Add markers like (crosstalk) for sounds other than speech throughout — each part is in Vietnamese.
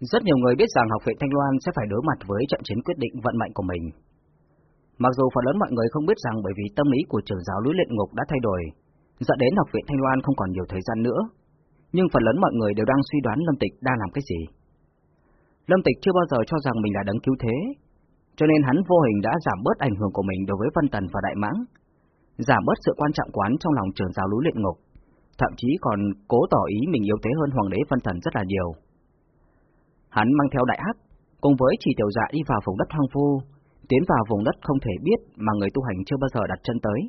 Rất nhiều người biết rằng học viện Thanh Loan sẽ phải đối mặt với trận chiến quyết định vận mệnh của mình. Mặc dù phần lớn mọi người không biết rằng bởi vì tâm lý của trưởng giáo núi luyện ngục đã thay đổi, dẫn đến học viện Thanh Loan không còn nhiều thời gian nữa, nhưng phần lớn mọi người đều đang suy đoán Lâm Tịch đang làm cái gì. Lâm Tịch chưa bao giờ cho rằng mình là đấng cứu thế, cho nên hắn vô hình đã giảm bớt ảnh hưởng của mình đối với Vân Tần và Đại Mãng, giảm bớt sự quan trọng quán trong lòng trưởng giáo núi luyện ngục, thậm chí còn cố tỏ ý mình yếu thế hơn Hoàng đế Vân Tần rất là nhiều. Hắn mang theo đại hắc, cùng với chỉ tiểu dạ đi vào vùng đất hoang vu, tiến vào vùng đất không thể biết mà người tu hành chưa bao giờ đặt chân tới,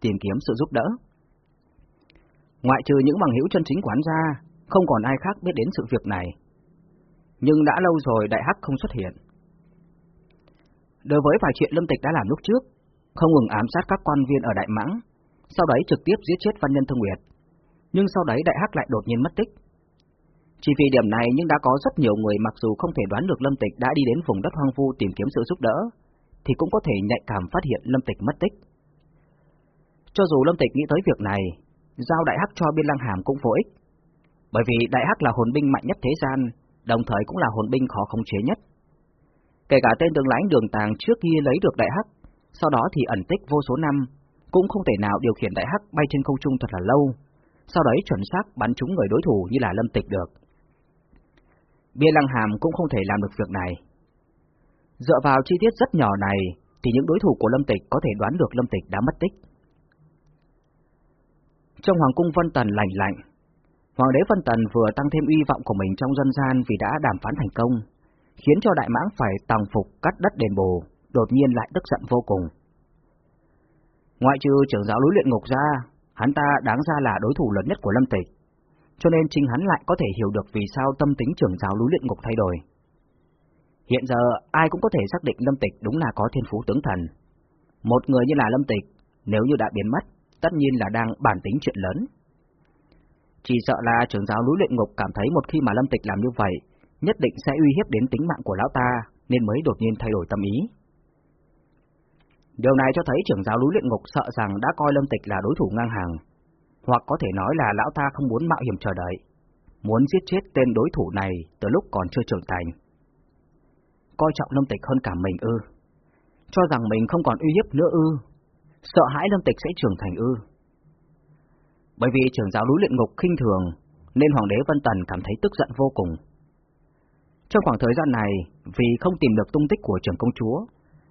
tìm kiếm sự giúp đỡ. Ngoại trừ những bằng hữu chân chính quán ra, không còn ai khác biết đến sự việc này. Nhưng đã lâu rồi đại hắc không xuất hiện. Đối với vài chuyện Lâm Tịch đã làm lúc trước, không ngừng ám sát các quan viên ở Đại Mãng, sau đấy trực tiếp giết chết Văn Nhân Thương Nguyệt. Nhưng sau đấy Đại Hắc lại đột nhiên mất tích, chỉ vì điểm này nhưng đã có rất nhiều người mặc dù không thể đoán được Lâm Tịch đã đi đến vùng đất hoang vu tìm kiếm sự giúp đỡ, thì cũng có thể nhạy cảm phát hiện Lâm Tịch mất tích. Cho dù Lâm Tịch nghĩ tới việc này, giao Đại Hắc cho Biên Lăng Hàm cũng vô ích, bởi vì Đại Hắc là hồn binh mạnh nhất thế gian, đồng thời cũng là hồn binh khó khống chế nhất. Kể cả tên tướng lãnh đường tàng trước kia lấy được Đại Hắc, sau đó thì ẩn tích vô số năm, cũng không thể nào điều khiển Đại Hắc bay trên không trung thật là lâu, sau đấy chuẩn xác bắn trúng người đối thủ như là Lâm Tịch được. Bia Lăng Hàm cũng không thể làm được việc này. Dựa vào chi tiết rất nhỏ này, thì những đối thủ của Lâm Tịch có thể đoán được Lâm Tịch đã mất tích. Trong Hoàng cung Vân Tần lạnh lạnh, Hoàng đế Vân Tần vừa tăng thêm uy vọng của mình trong dân gian vì đã đàm phán thành công, khiến cho Đại Mãng phải tàng phục cắt đất đền bù, đột nhiên lại tức giận vô cùng. Ngoại trừ trưởng giáo núi luyện ngục ra, hắn ta đáng ra là đối thủ lớn nhất của Lâm Tịch cho nên chính hắn lại có thể hiểu được vì sao tâm tính trưởng giáo núi luyện ngục thay đổi. Hiện giờ ai cũng có thể xác định Lâm Tịch đúng là có thiên phú tướng thần. Một người như là Lâm Tịch, nếu như đã biến mất, tất nhiên là đang bản tính chuyện lớn. Chỉ sợ là trưởng giáo núi luyện ngục cảm thấy một khi mà Lâm Tịch làm như vậy, nhất định sẽ uy hiếp đến tính mạng của lão ta, nên mới đột nhiên thay đổi tâm ý. Điều này cho thấy trưởng giáo núi luyện ngục sợ rằng đã coi Lâm Tịch là đối thủ ngang hàng, hoặc có thể nói là lão ta không muốn mạo hiểm chờ đợi, muốn giết chết tên đối thủ này từ lúc còn chưa trưởng thành. Coi trọng Lâm Tịch hơn cả mình ư, cho rằng mình không còn uy hiếp nữa ư, sợ hãi Lâm Tịch sẽ trưởng thành ư. Bởi vì trưởng giáo núi luyện ngục khinh thường, nên Hoàng đế Vân Tần cảm thấy tức giận vô cùng. Trong khoảng thời gian này, vì không tìm được tung tích của trưởng công chúa,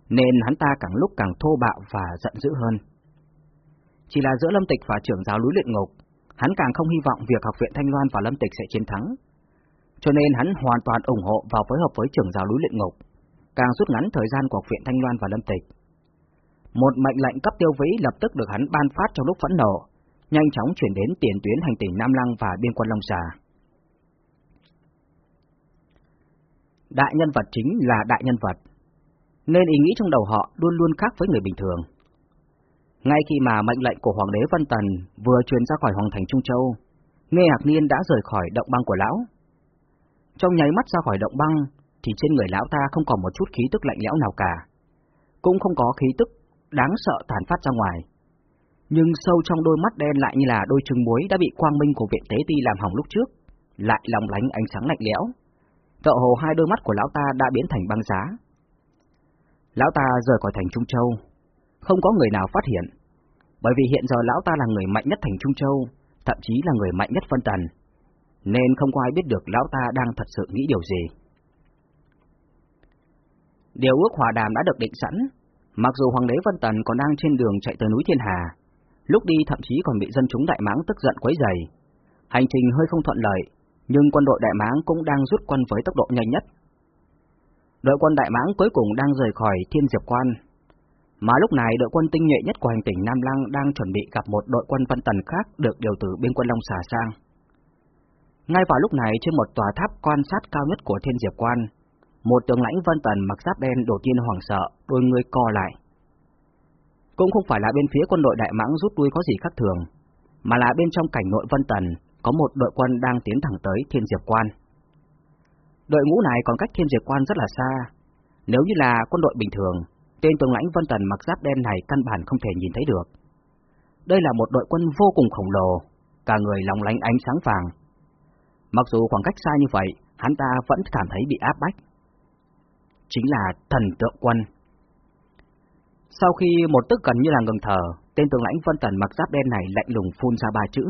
nên hắn ta càng lúc càng thô bạo và giận dữ hơn. Chỉ là giữa Lâm Tịch và trưởng giáo núi luyện ngục, hắn càng không hy vọng việc học viện Thanh Loan và Lâm Tịch sẽ chiến thắng. Cho nên hắn hoàn toàn ủng hộ và phối hợp với trưởng giáo núi luyện ngục, càng rút ngắn thời gian của học viện Thanh Loan và Lâm Tịch. Một mệnh lệnh cấp tiêu vĩ lập tức được hắn ban phát trong lúc phẫn nộ, nhanh chóng chuyển đến tiền tuyến hành tỉnh Nam Lăng và biên quân Long Xà. Đại nhân vật chính là đại nhân vật, nên ý nghĩ trong đầu họ luôn luôn khác với người bình thường. Ngay khi mà mệnh lệnh của Hoàng đế Vân Tần vừa truyền ra khỏi Hoàng thành Trung Châu, Nghe Hạc Niên đã rời khỏi động băng của lão. Trong nháy mắt ra khỏi động băng, thì trên người lão ta không còn một chút khí tức lạnh lẽo nào cả. Cũng không có khí tức đáng sợ tàn phát ra ngoài. Nhưng sâu trong đôi mắt đen lại như là đôi trứng muối đã bị quang minh của viện tế ti làm hỏng lúc trước, lại lòng lánh ánh sáng lạnh lẽo. Tợ hồ hai đôi mắt của lão ta đã biến thành băng giá. Lão ta rời khỏi thành Trung Châu, không có người nào phát hiện, bởi vì hiện giờ lão ta là người mạnh nhất thành Trung Châu, thậm chí là người mạnh nhất phân tần, nên không có ai biết được lão ta đang thật sự nghĩ điều gì. Điều ước hòa đàm đã được định sẵn, mặc dù Hoàng đế Vân Tần còn đang trên đường chạy tới núi Thiên Hà, lúc đi thậm chí còn bị dân chúng Đại Mãng tức giận quấy rầy. Hành trình hơi không thuận lợi, nhưng quân đội Đại Mãng cũng đang rút quân với tốc độ nhanh nhất. Đội quân Đại Mãng cuối cùng đang rời khỏi Thiên Diệp Quan, mà lúc này đội quân tinh nhuệ nhất của hành tỉnh Nam Lăng đang chuẩn bị gặp một đội quân Vân Tần khác được điều từ biên quân Long Xà sang. Ngay vào lúc này trên một tòa tháp quan sát cao nhất của Thiên Diệp Quan, một tướng lãnh Vân Tần mặc giáp đen đột nhiên hoảng sợ, đôi người co lại. Cũng không phải là bên phía quân đội Đại Mãng rút lui có gì khác thường, mà là bên trong cảnh nội Vân Tần có một đội quân đang tiến thẳng tới Thiên Diệp Quan. Đội ngũ này còn cách Thiên Diệp Quan rất là xa, nếu như là quân đội bình thường Tên tướng lãnh Vân Tần mặc giáp đen này căn bản không thể nhìn thấy được. Đây là một đội quân vô cùng khổng lồ, cả người lòng lánh ánh sáng vàng. Mặc dù khoảng cách xa như vậy, hắn ta vẫn cảm thấy bị áp bách. Chính là thần tượng quân. Sau khi một tức gần như là ngừng thở, tên tướng lãnh Vân Tần mặc giáp đen này lạnh lùng phun ra ba chữ.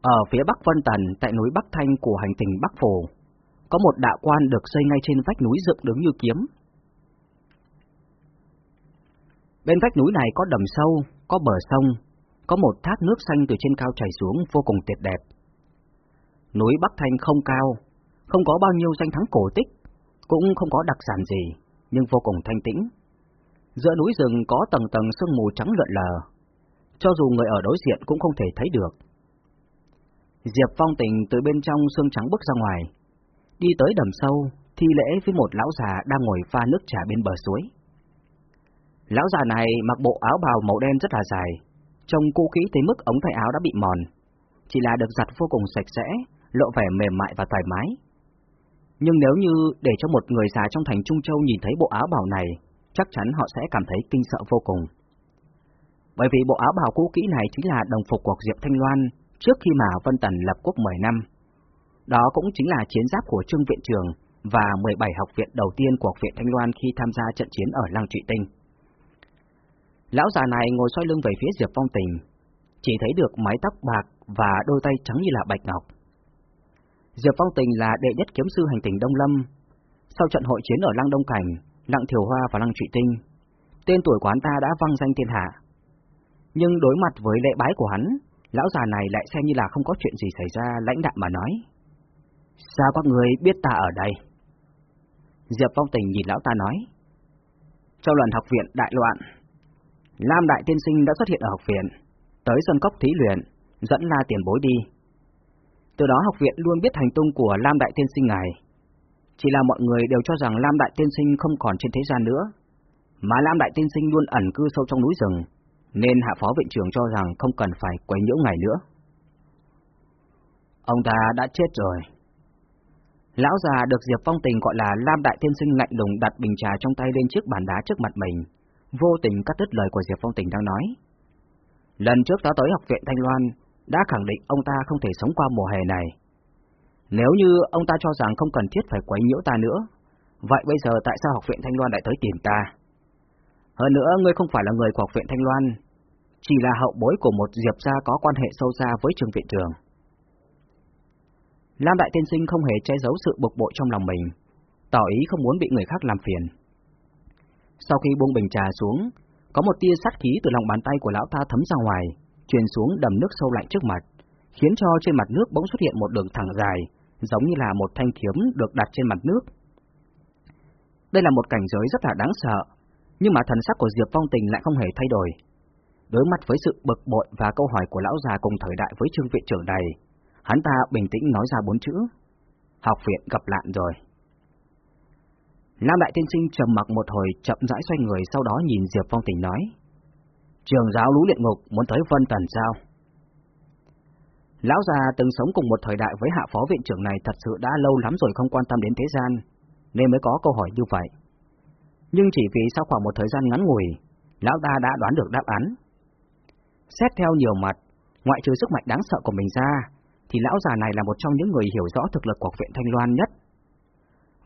Ở phía bắc Vân Tần, tại núi Bắc Thanh của hành tinh Bắc Phổ, có một đạo quan được xây ngay trên vách núi dựng đứng như kiếm. Bên vách núi này có đầm sâu, có bờ sông, có một thác nước xanh từ trên cao chảy xuống vô cùng tuyệt đẹp. Núi Bắc Thanh không cao, không có bao nhiêu danh thắng cổ tích, cũng không có đặc sản gì, nhưng vô cùng thanh tĩnh. Giữa núi rừng có tầng tầng sương mù trắng lượn lờ, cho dù người ở đối diện cũng không thể thấy được. Diệp Phong Tình từ bên trong sương trắng bước ra ngoài, đi tới đầm sâu, thi lễ với một lão già đang ngồi pha nước trà bên bờ suối. Lão già này mặc bộ áo bào màu đen rất là dài, trông cũ kỹ tới mức ống tay áo đã bị mòn, chỉ là được giặt vô cùng sạch sẽ, lộ vẻ mềm mại và thoải mái. Nhưng nếu như để cho một người già trong thành Trung Châu nhìn thấy bộ áo bào này, chắc chắn họ sẽ cảm thấy kinh sợ vô cùng. Bởi vì bộ áo bào cũ kỹ này chính là đồng phục của Diệp Thanh Loan trước khi mà Vân Tần lập quốc 10 năm. Đó cũng chính là chiến giáp của Trương Viện Trường và 17 học viện đầu tiên của Học viện Thanh Loan khi tham gia trận chiến ở Lăng Trụy Tinh. Lão già này ngồi xoay lưng về phía Diệp Phong Tình, chỉ thấy được mái tóc bạc và đôi tay trắng như là bạch ngọc. Diệp Phong Tình là đệ nhất kiếm sư hành tỉnh Đông Lâm. Sau trận hội chiến ở Lăng Đông Cảnh, Lăng Thiều Hoa và Lăng Trụy Tinh, tên tuổi quán ta đã vang danh thiên hạ. Nhưng đối mặt với lệ bái của hắn, lão già này lại xem như là không có chuyện gì xảy ra lãnh đạm mà nói. Sao các người biết ta ở đây? Diệp Phong Tình nhìn lão ta nói. Trong lần học viện đại loạn, Lam Đại Tiên Sinh đã xuất hiện ở học viện, tới sân cốc thí luyện, dẫn la tiền bối đi. Từ đó học viện luôn biết hành tung của Lam Đại Tiên Sinh ngài. Chỉ là mọi người đều cho rằng Lam Đại Tiên Sinh không còn trên thế gian nữa, mà Lam Đại Tiên Sinh luôn ẩn cư sâu trong núi rừng, nên hạ phó viện trưởng cho rằng không cần phải quấy nhiễu ngài nữa. Ông ta đã chết rồi. Lão già được Diệp Phong Tình gọi là Lam Đại Thiên Sinh lạnh lùng đặt bình trà trong tay lên chiếc bàn đá trước mặt mình, vô tình cắt đứt lời của Diệp Phong Tình đang nói. Lần trước ta tới học viện Thanh Loan, đã khẳng định ông ta không thể sống qua mùa hè này. Nếu như ông ta cho rằng không cần thiết phải quấy nhiễu ta nữa, vậy bây giờ tại sao học viện Thanh Loan lại tới tìm ta? Hơn nữa, ngươi không phải là người của học viện Thanh Loan, chỉ là hậu bối của một diệp gia có quan hệ sâu xa với trường viện trường. Lam Đại Tiên Sinh không hề che giấu sự bực bội trong lòng mình, tỏ ý không muốn bị người khác làm phiền. Sau khi buông bình trà xuống, có một tia sát khí từ lòng bàn tay của lão ta thấm ra ngoài, truyền xuống đầm nước sâu lạnh trước mặt, khiến cho trên mặt nước bỗng xuất hiện một đường thẳng dài, giống như là một thanh kiếm được đặt trên mặt nước. Đây là một cảnh giới rất là đáng sợ, nhưng mà thần sắc của Diệp Phong Tình lại không hề thay đổi. Đối mặt với sự bực bội và câu hỏi của lão già cùng thời đại với trương viện trưởng này, hắn ta bình tĩnh nói ra bốn chữ. Học viện gặp lạn rồi. nam Đại Tiên Sinh trầm mặc một hồi chậm rãi xoay người sau đó nhìn Diệp Phong Tình nói. Trường giáo lũ luyện ngục muốn tới Vân Tần sao? Lão già từng sống cùng một thời đại với hạ phó viện trưởng này thật sự đã lâu lắm rồi không quan tâm đến thế gian, nên mới có câu hỏi như vậy. Nhưng chỉ vì sau khoảng một thời gian ngắn ngủi, lão ta đã đoán được đáp án. Xét theo nhiều mặt, ngoại trừ sức mạnh đáng sợ của mình ra, thì lão già này là một trong những người hiểu rõ thực lực của học viện Thanh Loan nhất.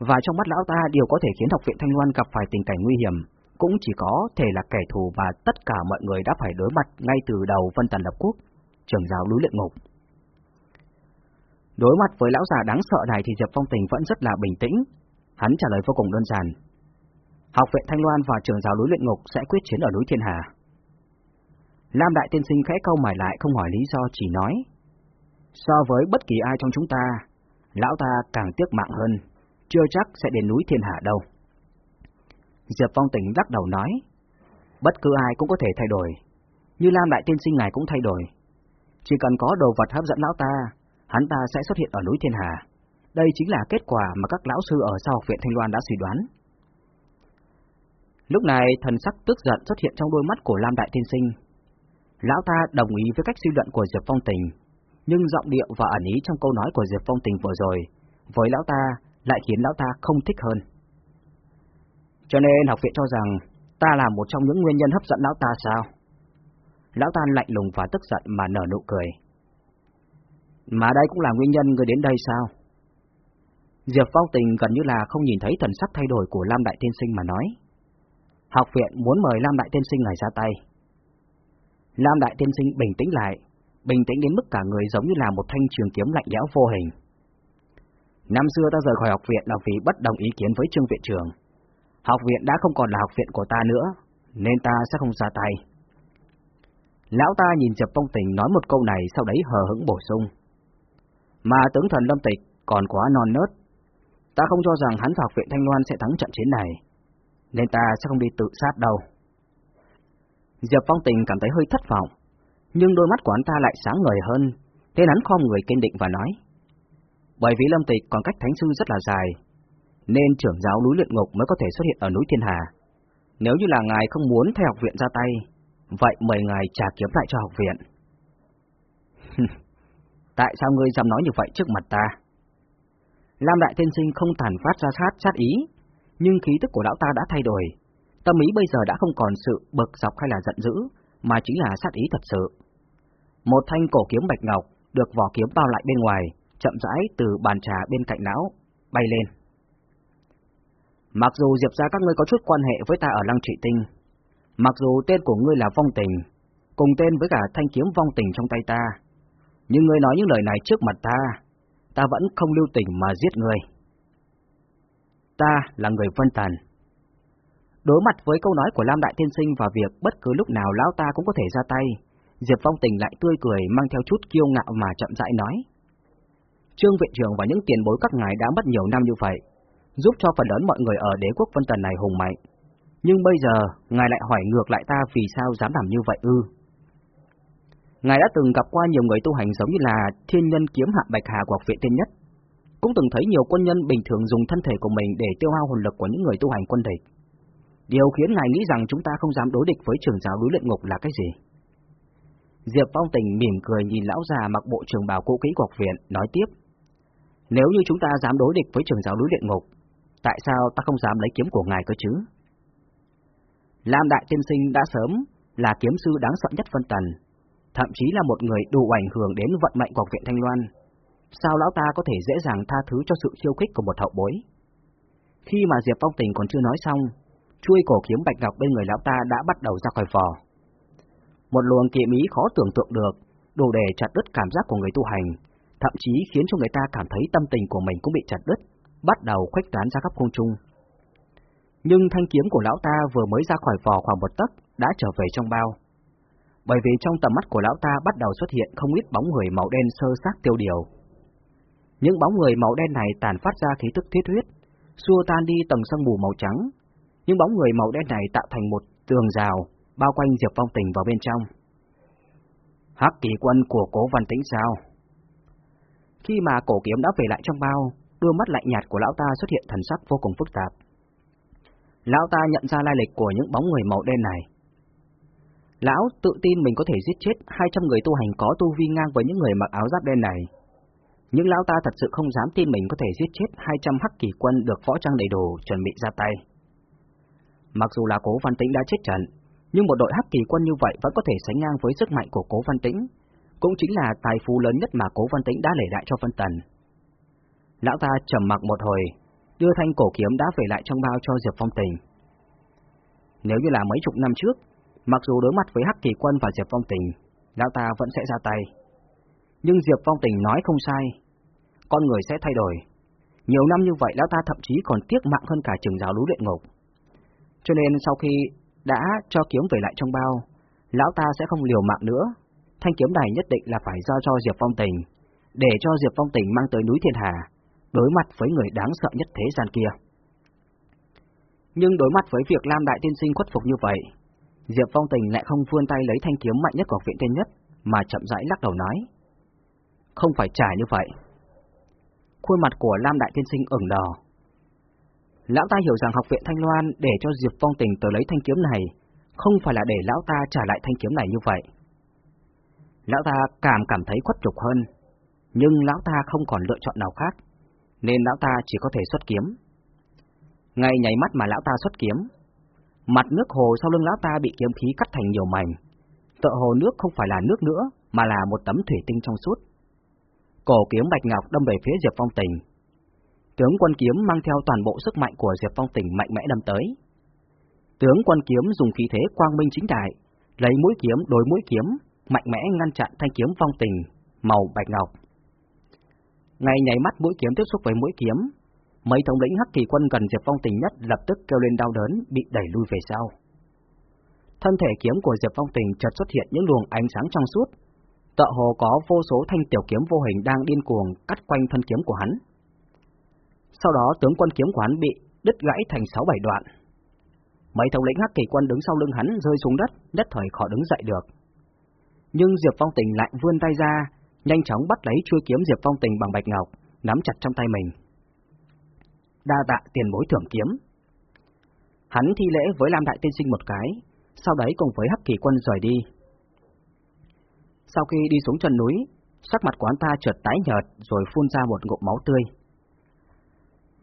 Và trong mắt lão ta điều có thể khiến học viện Thanh Loan gặp phải tình cảnh nguy hiểm, cũng chỉ có thể là kẻ thù và tất cả mọi người đã phải đối mặt ngay từ đầu Vân Tần Lập Quốc, trường giáo núi luyện ngục. Đối mặt với lão già đáng sợ này thì Diệp Phong Tình vẫn rất là bình tĩnh, hắn trả lời vô cùng đơn giản. Học viện Thanh Loan và trường giáo núi luyện ngục sẽ quyết chiến ở núi Thiên Hà. Lam Đại Tiên Sinh khẽ câu mải lại không hỏi lý do chỉ nói. So với bất kỳ ai trong chúng ta, lão ta càng tiếc mạng hơn, chưa chắc sẽ đến núi Thiên Hạ đâu. Diệp Phong Tỉnh lắc đầu nói, bất cứ ai cũng có thể thay đổi, như Lam Đại Tiên Sinh ngài cũng thay đổi. Chỉ cần có đồ vật hấp dẫn lão ta, hắn ta sẽ xuất hiện ở núi Thiên Hà. Đây chính là kết quả mà các lão sư ở sau học viện Thanh Loan đã suy đoán. Lúc này, thần sắc tức giận xuất hiện trong đôi mắt của Lam Đại Tiên Sinh. Lão ta đồng ý với cách suy luận của Diệp Phong Tình, nhưng giọng điệu và ẩn ý trong câu nói của Diệp Phong Tình vừa rồi, với lão ta lại khiến lão ta không thích hơn. Cho nên học viện cho rằng ta là một trong những nguyên nhân hấp dẫn lão ta sao? Lão ta lạnh lùng và tức giận mà nở nụ cười. Mà đây cũng là nguyên nhân người đến đây sao? Diệp Phong Tình gần như là không nhìn thấy thần sắc thay đổi của Lam Đại Tiên Sinh mà nói. Học viện muốn mời Lam Đại Tiên Sinh này ra tay. Lam Đại Tiên Sinh bình tĩnh lại, bình tĩnh đến mức cả người giống như là một thanh trường kiếm lạnh lẽo vô hình. Năm xưa ta rời khỏi học viện là vì bất đồng ý kiến với trương viện trường. Học viện đã không còn là học viện của ta nữa, nên ta sẽ không ra tay. Lão ta nhìn Diệp Phong Tình nói một câu này sau đấy hờ hững bổ sung. Mà tướng thần Lâm Tịch còn quá non nớt. Ta không cho rằng hắn học viện Thanh Loan sẽ thắng trận chiến này, nên ta sẽ không đi tự sát đâu. Diệp Phong Tình cảm thấy hơi thất vọng, nhưng đôi mắt của hắn ta lại sáng ngời hơn, nên hắn khom người kiên định và nói. Bởi vì Lâm Tịch còn cách Thánh Sư rất là dài, nên trưởng giáo núi luyện ngục mới có thể xuất hiện ở núi Thiên Hà. Nếu như là ngài không muốn thay học viện ra tay, vậy mời ngài trả kiếm lại cho học viện. (laughs) Tại sao ngươi dám nói như vậy trước mặt ta? Lam Đại Tiên Sinh không tàn phát ra sát sát ý, nhưng khí tức của lão ta đã thay đổi. Tâm ý bây giờ đã không còn sự bực dọc hay là giận dữ, mà chính là sát ý thật sự. Một thanh cổ kiếm bạch ngọc được vỏ kiếm bao lại bên ngoài, chậm rãi từ bàn trà bên cạnh não, bay lên. Mặc dù Diệp gia các ngươi có chút quan hệ với ta ở Lăng Trị Tinh, mặc dù tên của ngươi là Vong Tình, cùng tên với cả thanh kiếm Vong Tình trong tay ta, nhưng ngươi nói những lời này trước mặt ta, ta vẫn không lưu tình mà giết ngươi. Ta là người Vân Tần. Đối mặt với câu nói của Lam Đại thiên Sinh và việc bất cứ lúc nào lão ta cũng có thể ra tay, Diệp Phong Tình lại tươi cười mang theo chút kiêu ngạo mà chậm rãi nói. Trương viện trưởng và những tiền bối các ngài đã mất nhiều năm như vậy, giúp cho phần lớn mọi người ở đế quốc Vân Tần này hùng mạnh. Nhưng bây giờ, ngài lại hỏi ngược lại ta vì sao dám làm như vậy ư? Ngài đã từng gặp qua nhiều người tu hành giống như là thiên nhân kiếm hạ bạch hà của học viện tiên nhất, cũng từng thấy nhiều quân nhân bình thường dùng thân thể của mình để tiêu hao hồn lực của những người tu hành quân địch. Điều khiến ngài nghĩ rằng chúng ta không dám đối địch với trưởng giáo núi luyện ngục là cái gì? Diệp Phong Tình mỉm cười nhìn lão già mặc bộ trường bào cũ kỹ của học viện, nói tiếp. Nếu như chúng ta dám đối địch với trường giáo núi địa ngục, tại sao ta không dám lấy kiếm của ngài cơ chứ? Lam Đại Tiên Sinh đã sớm là kiếm sư đáng sợ nhất phân tần, thậm chí là một người đủ ảnh hưởng đến vận mệnh của học viện Thanh Loan. Sao lão ta có thể dễ dàng tha thứ cho sự khiêu khích của một hậu bối? Khi mà Diệp Phong Tình còn chưa nói xong, chuôi cổ kiếm bạch ngọc bên người lão ta đã bắt đầu ra khỏi vỏ. Một luồng kỵ ý khó tưởng tượng được, đủ để chặt đứt cảm giác của người tu hành, thậm chí khiến cho người ta cảm thấy tâm tình của mình cũng bị chặt đứt, bắt đầu khuếch tán ra khắp không trung. Nhưng thanh kiếm của lão ta vừa mới ra khỏi vỏ khoảng một tấc đã trở về trong bao. Bởi vì trong tầm mắt của lão ta bắt đầu xuất hiện không ít bóng người màu đen sơ xác tiêu điều. Những bóng người màu đen này tàn phát ra khí tức thiết huyết, xua tan đi tầng sương mù màu trắng. Những bóng người màu đen này tạo thành một tường rào, bao quanh Diệp Phong Tình vào bên trong. Hắc kỳ quân của cố văn tĩnh sao? Khi mà cổ kiếm đã về lại trong bao, đôi mắt lạnh nhạt của lão ta xuất hiện thần sắc vô cùng phức tạp. Lão ta nhận ra lai lịch của những bóng người màu đen này. Lão tự tin mình có thể giết chết 200 người tu hành có tu vi ngang với những người mặc áo giáp đen này. Nhưng lão ta thật sự không dám tin mình có thể giết chết 200 hắc kỳ quân được võ trang đầy đủ chuẩn bị ra tay. Mặc dù là cố văn tĩnh đã chết trận, nhưng một đội hắc kỳ quân như vậy vẫn có thể sánh ngang với sức mạnh của cố văn tĩnh, cũng chính là tài phú lớn nhất mà cố văn tĩnh đã để lại cho phân tần. Lão ta trầm mặc một hồi, đưa thanh cổ kiếm đã về lại trong bao cho Diệp Phong Tình. Nếu như là mấy chục năm trước, mặc dù đối mặt với Hắc Kỳ Quân và Diệp Phong Tình, lão ta vẫn sẽ ra tay. Nhưng Diệp Phong Tình nói không sai, con người sẽ thay đổi. Nhiều năm như vậy lão ta thậm chí còn tiếc mạng hơn cả trường giáo lũ luyện ngục. Cho nên sau khi đã cho kiếm về lại trong bao, lão ta sẽ không liều mạng nữa. Thanh kiếm này nhất định là phải giao cho Diệp Phong Tình, để cho Diệp Phong Tình mang tới núi Thiên Hà, đối mặt với người đáng sợ nhất thế gian kia. Nhưng đối mặt với việc Lam Đại Tiên Sinh khuất phục như vậy, Diệp Phong Tình lại không vươn tay lấy thanh kiếm mạnh nhất của viện tiên nhất, mà chậm rãi lắc đầu nói. Không phải trả như vậy. Khuôn mặt của Lam Đại Tiên Sinh ửng đỏ. Lão ta hiểu rằng học viện Thanh Loan để cho Diệp Phong Tình tới lấy thanh kiếm này, không phải là để lão ta trả lại thanh kiếm này như vậy. Lão ta cảm cảm thấy khuất nhục hơn, nhưng lão ta không còn lựa chọn nào khác, nên lão ta chỉ có thể xuất kiếm. Ngay nháy mắt mà lão ta xuất kiếm, mặt nước hồ sau lưng lão ta bị kiếm khí cắt thành nhiều mảnh, tựa hồ nước không phải là nước nữa, mà là một tấm thủy tinh trong suốt. cổ kiếm bạch ngọc đâm về phía Diệp Phong Tình. Tướng quân kiếm mang theo toàn bộ sức mạnh của Diệp Phong Tình mạnh mẽ đâm tới. Tướng quân kiếm dùng khí thế quang minh chính đại, lấy mũi kiếm đối mũi kiếm, mạnh mẽ ngăn chặn thanh kiếm Phong Tình màu bạch ngọc. Ngay nháy mắt mũi kiếm tiếp xúc với mũi kiếm, mấy thống lĩnh hắc kỳ quân gần Diệp Phong Tình nhất lập tức kêu lên đau đớn, bị đẩy lui về sau. Thân thể kiếm của Diệp Phong Tình chợt xuất hiện những luồng ánh sáng trong suốt, tợ hồ có vô số thanh tiểu kiếm vô hình đang điên cuồng cắt quanh thân kiếm của hắn. Sau đó tướng quân kiếm của hắn bị đứt gãy thành sáu bảy đoạn. Mấy thống lĩnh hắc kỳ quân đứng sau lưng hắn rơi xuống đất, đất thời khó đứng dậy được. Nhưng Diệp Phong Tình lại vươn tay ra, nhanh chóng bắt lấy chuôi kiếm Diệp Phong Tình bằng bạch ngọc, nắm chặt trong tay mình. Đa tạ tiền bối thưởng kiếm. Hắn thi lễ với Lam Đại Tiên Sinh một cái, sau đấy cùng với Hắc Kỳ Quân rời đi. Sau khi đi xuống chân núi, sắc mặt quán ta chợt tái nhợt rồi phun ra một ngụm máu tươi.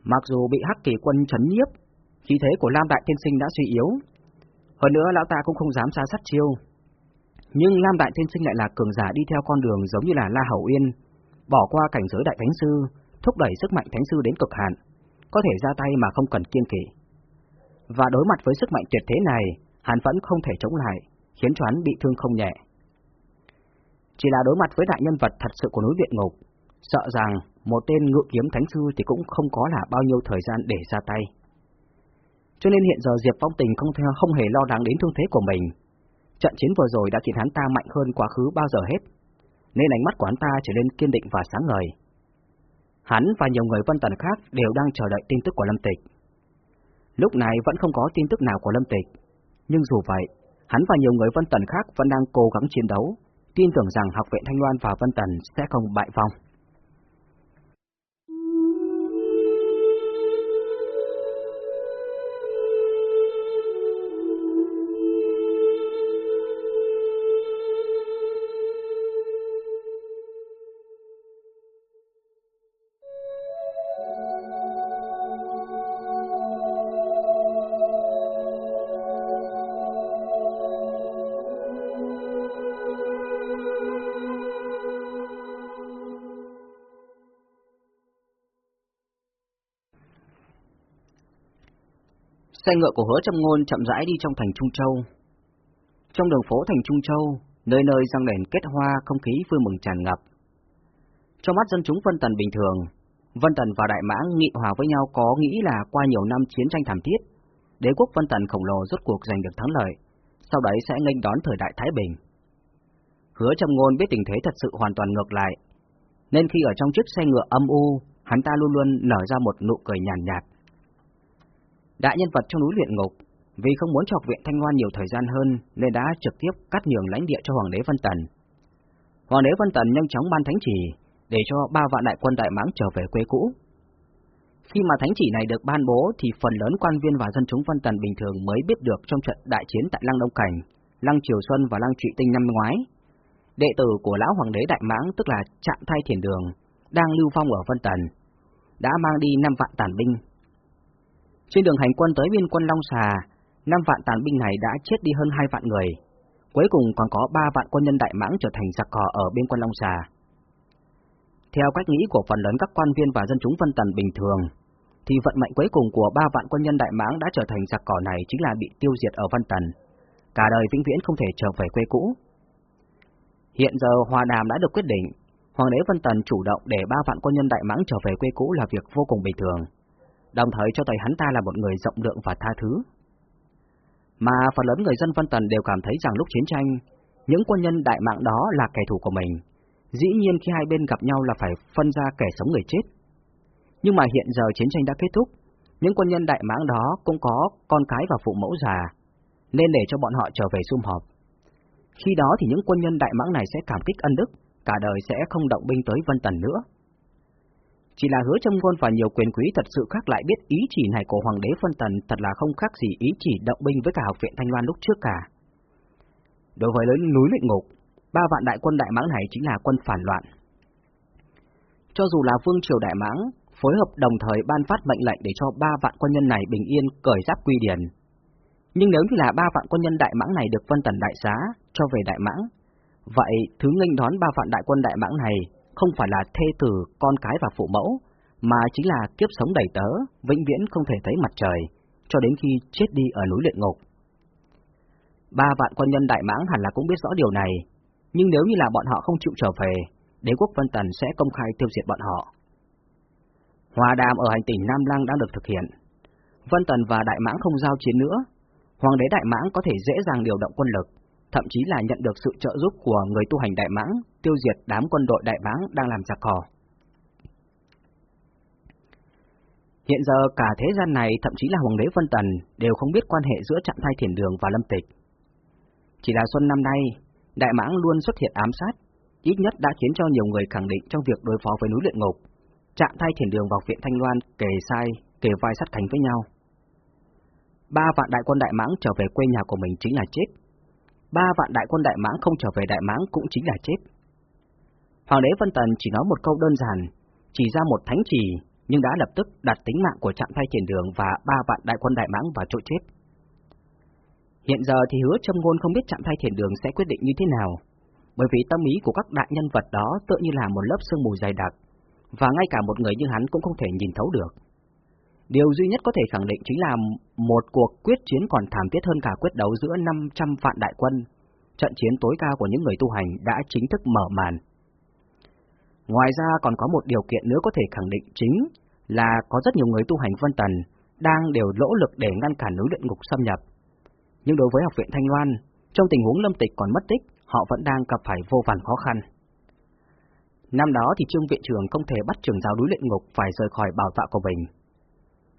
Mặc dù bị Hắc Kỳ Quân chấn nhiếp, khí thế của Lam Đại Tiên Sinh đã suy yếu, hơn nữa lão ta cũng không dám xa sát chiêu, nhưng Lam Đại Thiên Sinh lại là cường giả đi theo con đường giống như là La Hầu Yên, bỏ qua cảnh giới Đại Thánh Sư, thúc đẩy sức mạnh Thánh Sư đến cực hạn, có thể ra tay mà không cần kiên kỵ. Và đối mặt với sức mạnh tuyệt thế này, hắn vẫn không thể chống lại, khiến cho hắn bị thương không nhẹ. Chỉ là đối mặt với đại nhân vật thật sự của núi viện ngục, sợ rằng một tên ngự kiếm thánh sư thì cũng không có là bao nhiêu thời gian để ra tay. Cho nên hiện giờ Diệp Phong Tình không theo không hề lo lắng đến thương thế của mình, Trận chiến vừa rồi đã khiến hắn ta mạnh hơn quá khứ bao giờ hết, nên ánh mắt của hắn ta trở nên kiên định và sáng ngời. Hắn và nhiều người Vân Tần khác đều đang chờ đợi tin tức của Lâm Tịch. Lúc này vẫn không có tin tức nào của Lâm Tịch, nhưng dù vậy, hắn và nhiều người Vân Tần khác vẫn đang cố gắng chiến đấu, tin tưởng rằng Học viện Thanh Loan và Vân Tần sẽ không bại vong. Xe ngựa của hứa Trâm ngôn chậm rãi đi trong thành Trung Châu. Trong đường phố thành Trung Châu, nơi nơi răng đèn kết hoa, không khí vui mừng tràn ngập. Trong mắt dân chúng Vân Tần bình thường, Vân Tần và Đại Mãng nghị hòa với nhau có nghĩ là qua nhiều năm chiến tranh thảm thiết, đế quốc Vân Tần khổng lồ rốt cuộc giành được thắng lợi, sau đấy sẽ nghênh đón thời đại Thái Bình. Hứa Trầm Ngôn biết tình thế thật sự hoàn toàn ngược lại, nên khi ở trong chiếc xe ngựa âm u, hắn ta luôn luôn nở ra một nụ cười nhàn nhạt, nhạt. Đại nhân vật trong núi luyện ngục, vì không muốn cho học viện Thanh Loan nhiều thời gian hơn nên đã trực tiếp cắt nhường lãnh địa cho Hoàng đế Vân Tần. Hoàng đế Vân Tần nhanh chóng ban thánh chỉ để cho ba vạn đại quân đại mãng trở về quê cũ. Khi mà thánh chỉ này được ban bố thì phần lớn quan viên và dân chúng Vân Tần bình thường mới biết được trong trận đại chiến tại Lăng Đông Cảnh, Lăng Triều Xuân và Lăng Trụy Tinh năm ngoái. Đệ tử của lão hoàng đế Đại Mãng tức là Trạm Thay Thiền Đường, đang lưu phong ở Vân Tần, đã mang đi năm vạn tàn binh trên đường hành quân tới biên quân Long Xà, năm vạn tàn binh này đã chết đi hơn hai vạn người. Cuối cùng còn có ba vạn quân nhân Đại Mãng trở thành giặc cỏ ở biên quân Long Xà. Theo cách nghĩ của phần lớn các quan viên và dân chúng Vân Tần bình thường, thì vận mệnh cuối cùng của ba vạn quân nhân Đại Mãng đã trở thành giặc cỏ này chính là bị tiêu diệt ở Vân Tần, cả đời vĩnh viễn không thể trở về quê cũ. Hiện giờ hòa đàm đã được quyết định, Hoàng đế Vân Tần chủ động để ba vạn quân nhân Đại Mãng trở về quê cũ là việc vô cùng bình thường đồng thời cho thấy hắn ta là một người rộng lượng và tha thứ. Mà phần lớn người dân Vân Tần đều cảm thấy rằng lúc chiến tranh, những quân nhân đại mạng đó là kẻ thù của mình. Dĩ nhiên khi hai bên gặp nhau là phải phân ra kẻ sống người chết. Nhưng mà hiện giờ chiến tranh đã kết thúc, những quân nhân đại mãng đó cũng có con cái và phụ mẫu già, nên để cho bọn họ trở về sum họp. Khi đó thì những quân nhân đại mãng này sẽ cảm kích ân đức, cả đời sẽ không động binh tới Vân Tần nữa. Chỉ là hứa trong ngôn và nhiều quyền quý thật sự khác lại biết ý chỉ này của Hoàng đế Phân Tần thật là không khác gì ý chỉ động binh với cả học viện Thanh Loan lúc trước cả. Đối với lớn núi luyện ngục, ba vạn đại quân đại mãng này chính là quân phản loạn. Cho dù là vương triều đại mãng, phối hợp đồng thời ban phát mệnh lệnh để cho ba vạn quân nhân này bình yên cởi giáp quy điển. Nhưng nếu như là ba vạn quân nhân đại mãng này được Vân Tần đại xá cho về đại mãng, vậy thứ nghênh đón ba vạn đại quân đại mãng này không phải là thê tử, con cái và phụ mẫu, mà chính là kiếp sống đầy tớ, vĩnh viễn không thể thấy mặt trời, cho đến khi chết đi ở núi luyện ngục. Ba vạn quân nhân Đại Mãng hẳn là cũng biết rõ điều này, nhưng nếu như là bọn họ không chịu trở về, đế quốc Vân Tần sẽ công khai tiêu diệt bọn họ. Hòa đàm ở hành tỉnh Nam Lăng đang được thực hiện. Vân Tần và Đại Mãng không giao chiến nữa, Hoàng đế Đại Mãng có thể dễ dàng điều động quân lực, thậm chí là nhận được sự trợ giúp của người tu hành Đại Mãng, tiêu diệt đám quân đội Đại Mãng đang làm giặc cỏ. Hiện giờ cả thế gian này, thậm chí là Hoàng đế Vân Tần, đều không biết quan hệ giữa Trạng Thai Thiền Đường và Lâm Tịch. Chỉ là xuân năm nay, Đại Mãng luôn xuất hiện ám sát, ít nhất đã khiến cho nhiều người khẳng định trong việc đối phó với núi luyện ngục. Trạng Thai Thiền Đường vào viện Thanh Loan kề sai, kề vai sát cánh với nhau. Ba vạn đại quân Đại Mãng trở về quê nhà của mình chính là chết. Ba vạn đại quân Đại Mãng không trở về Đại Mãng cũng chính là chết. Hoàng đế Vân Tần chỉ nói một câu đơn giản, chỉ ra một thánh chỉ, nhưng đã lập tức đặt tính mạng của trạng thay thiền đường và ba vạn đại quân Đại Mãng vào chỗ chết. Hiện giờ thì hứa châm ngôn không biết trạng thay thiền đường sẽ quyết định như thế nào, bởi vì tâm ý của các đại nhân vật đó tựa như là một lớp sương mù dày đặc, và ngay cả một người như hắn cũng không thể nhìn thấu được. Điều duy nhất có thể khẳng định chính là một cuộc quyết chiến còn thảm thiết hơn cả quyết đấu giữa 500 vạn đại quân. Trận chiến tối cao của những người tu hành đã chính thức mở màn. Ngoài ra còn có một điều kiện nữa có thể khẳng định chính là có rất nhiều người tu hành Vân Tần đang đều lỗ lực để ngăn cản núi luyện ngục xâm nhập. Nhưng đối với học viện Thanh Loan, trong tình huống lâm tịch còn mất tích, họ vẫn đang gặp phải vô vàn khó khăn. Năm đó thì Trương Viện Trường không thể bắt trường giáo núi luyện ngục phải rời khỏi bảo tọa của mình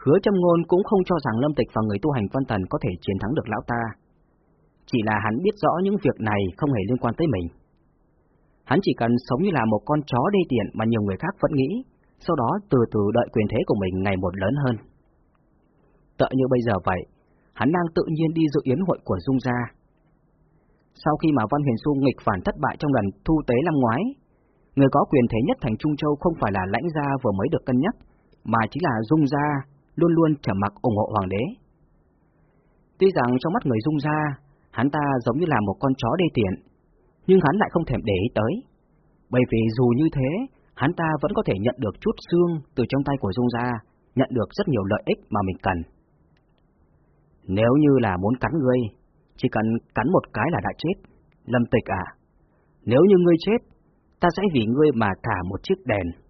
Hứa châm ngôn cũng không cho rằng Lâm Tịch và người tu hành phân thần có thể chiến thắng được lão ta. Chỉ là hắn biết rõ những việc này không hề liên quan tới mình. Hắn chỉ cần sống như là một con chó đê tiện mà nhiều người khác vẫn nghĩ, sau đó từ từ đợi quyền thế của mình ngày một lớn hơn. Tợ như bây giờ vậy, hắn đang tự nhiên đi dự yến hội của Dung Gia. Sau khi mà Văn Huyền Xu nghịch phản thất bại trong lần thu tế năm ngoái, người có quyền thế nhất thành Trung Châu không phải là lãnh gia vừa mới được cân nhắc, mà chỉ là Dung Gia luôn luôn trở mặc ủng hộ hoàng đế. Tuy rằng trong mắt người dung ra, hắn ta giống như là một con chó đê tiện, nhưng hắn lại không thèm để ý tới. Bởi vì dù như thế, hắn ta vẫn có thể nhận được chút xương từ trong tay của dung ra, nhận được rất nhiều lợi ích mà mình cần. Nếu như là muốn cắn ngươi, chỉ cần cắn một cái là đã chết. Lâm tịch à, nếu như ngươi chết, ta sẽ vì ngươi mà thả một chiếc đèn.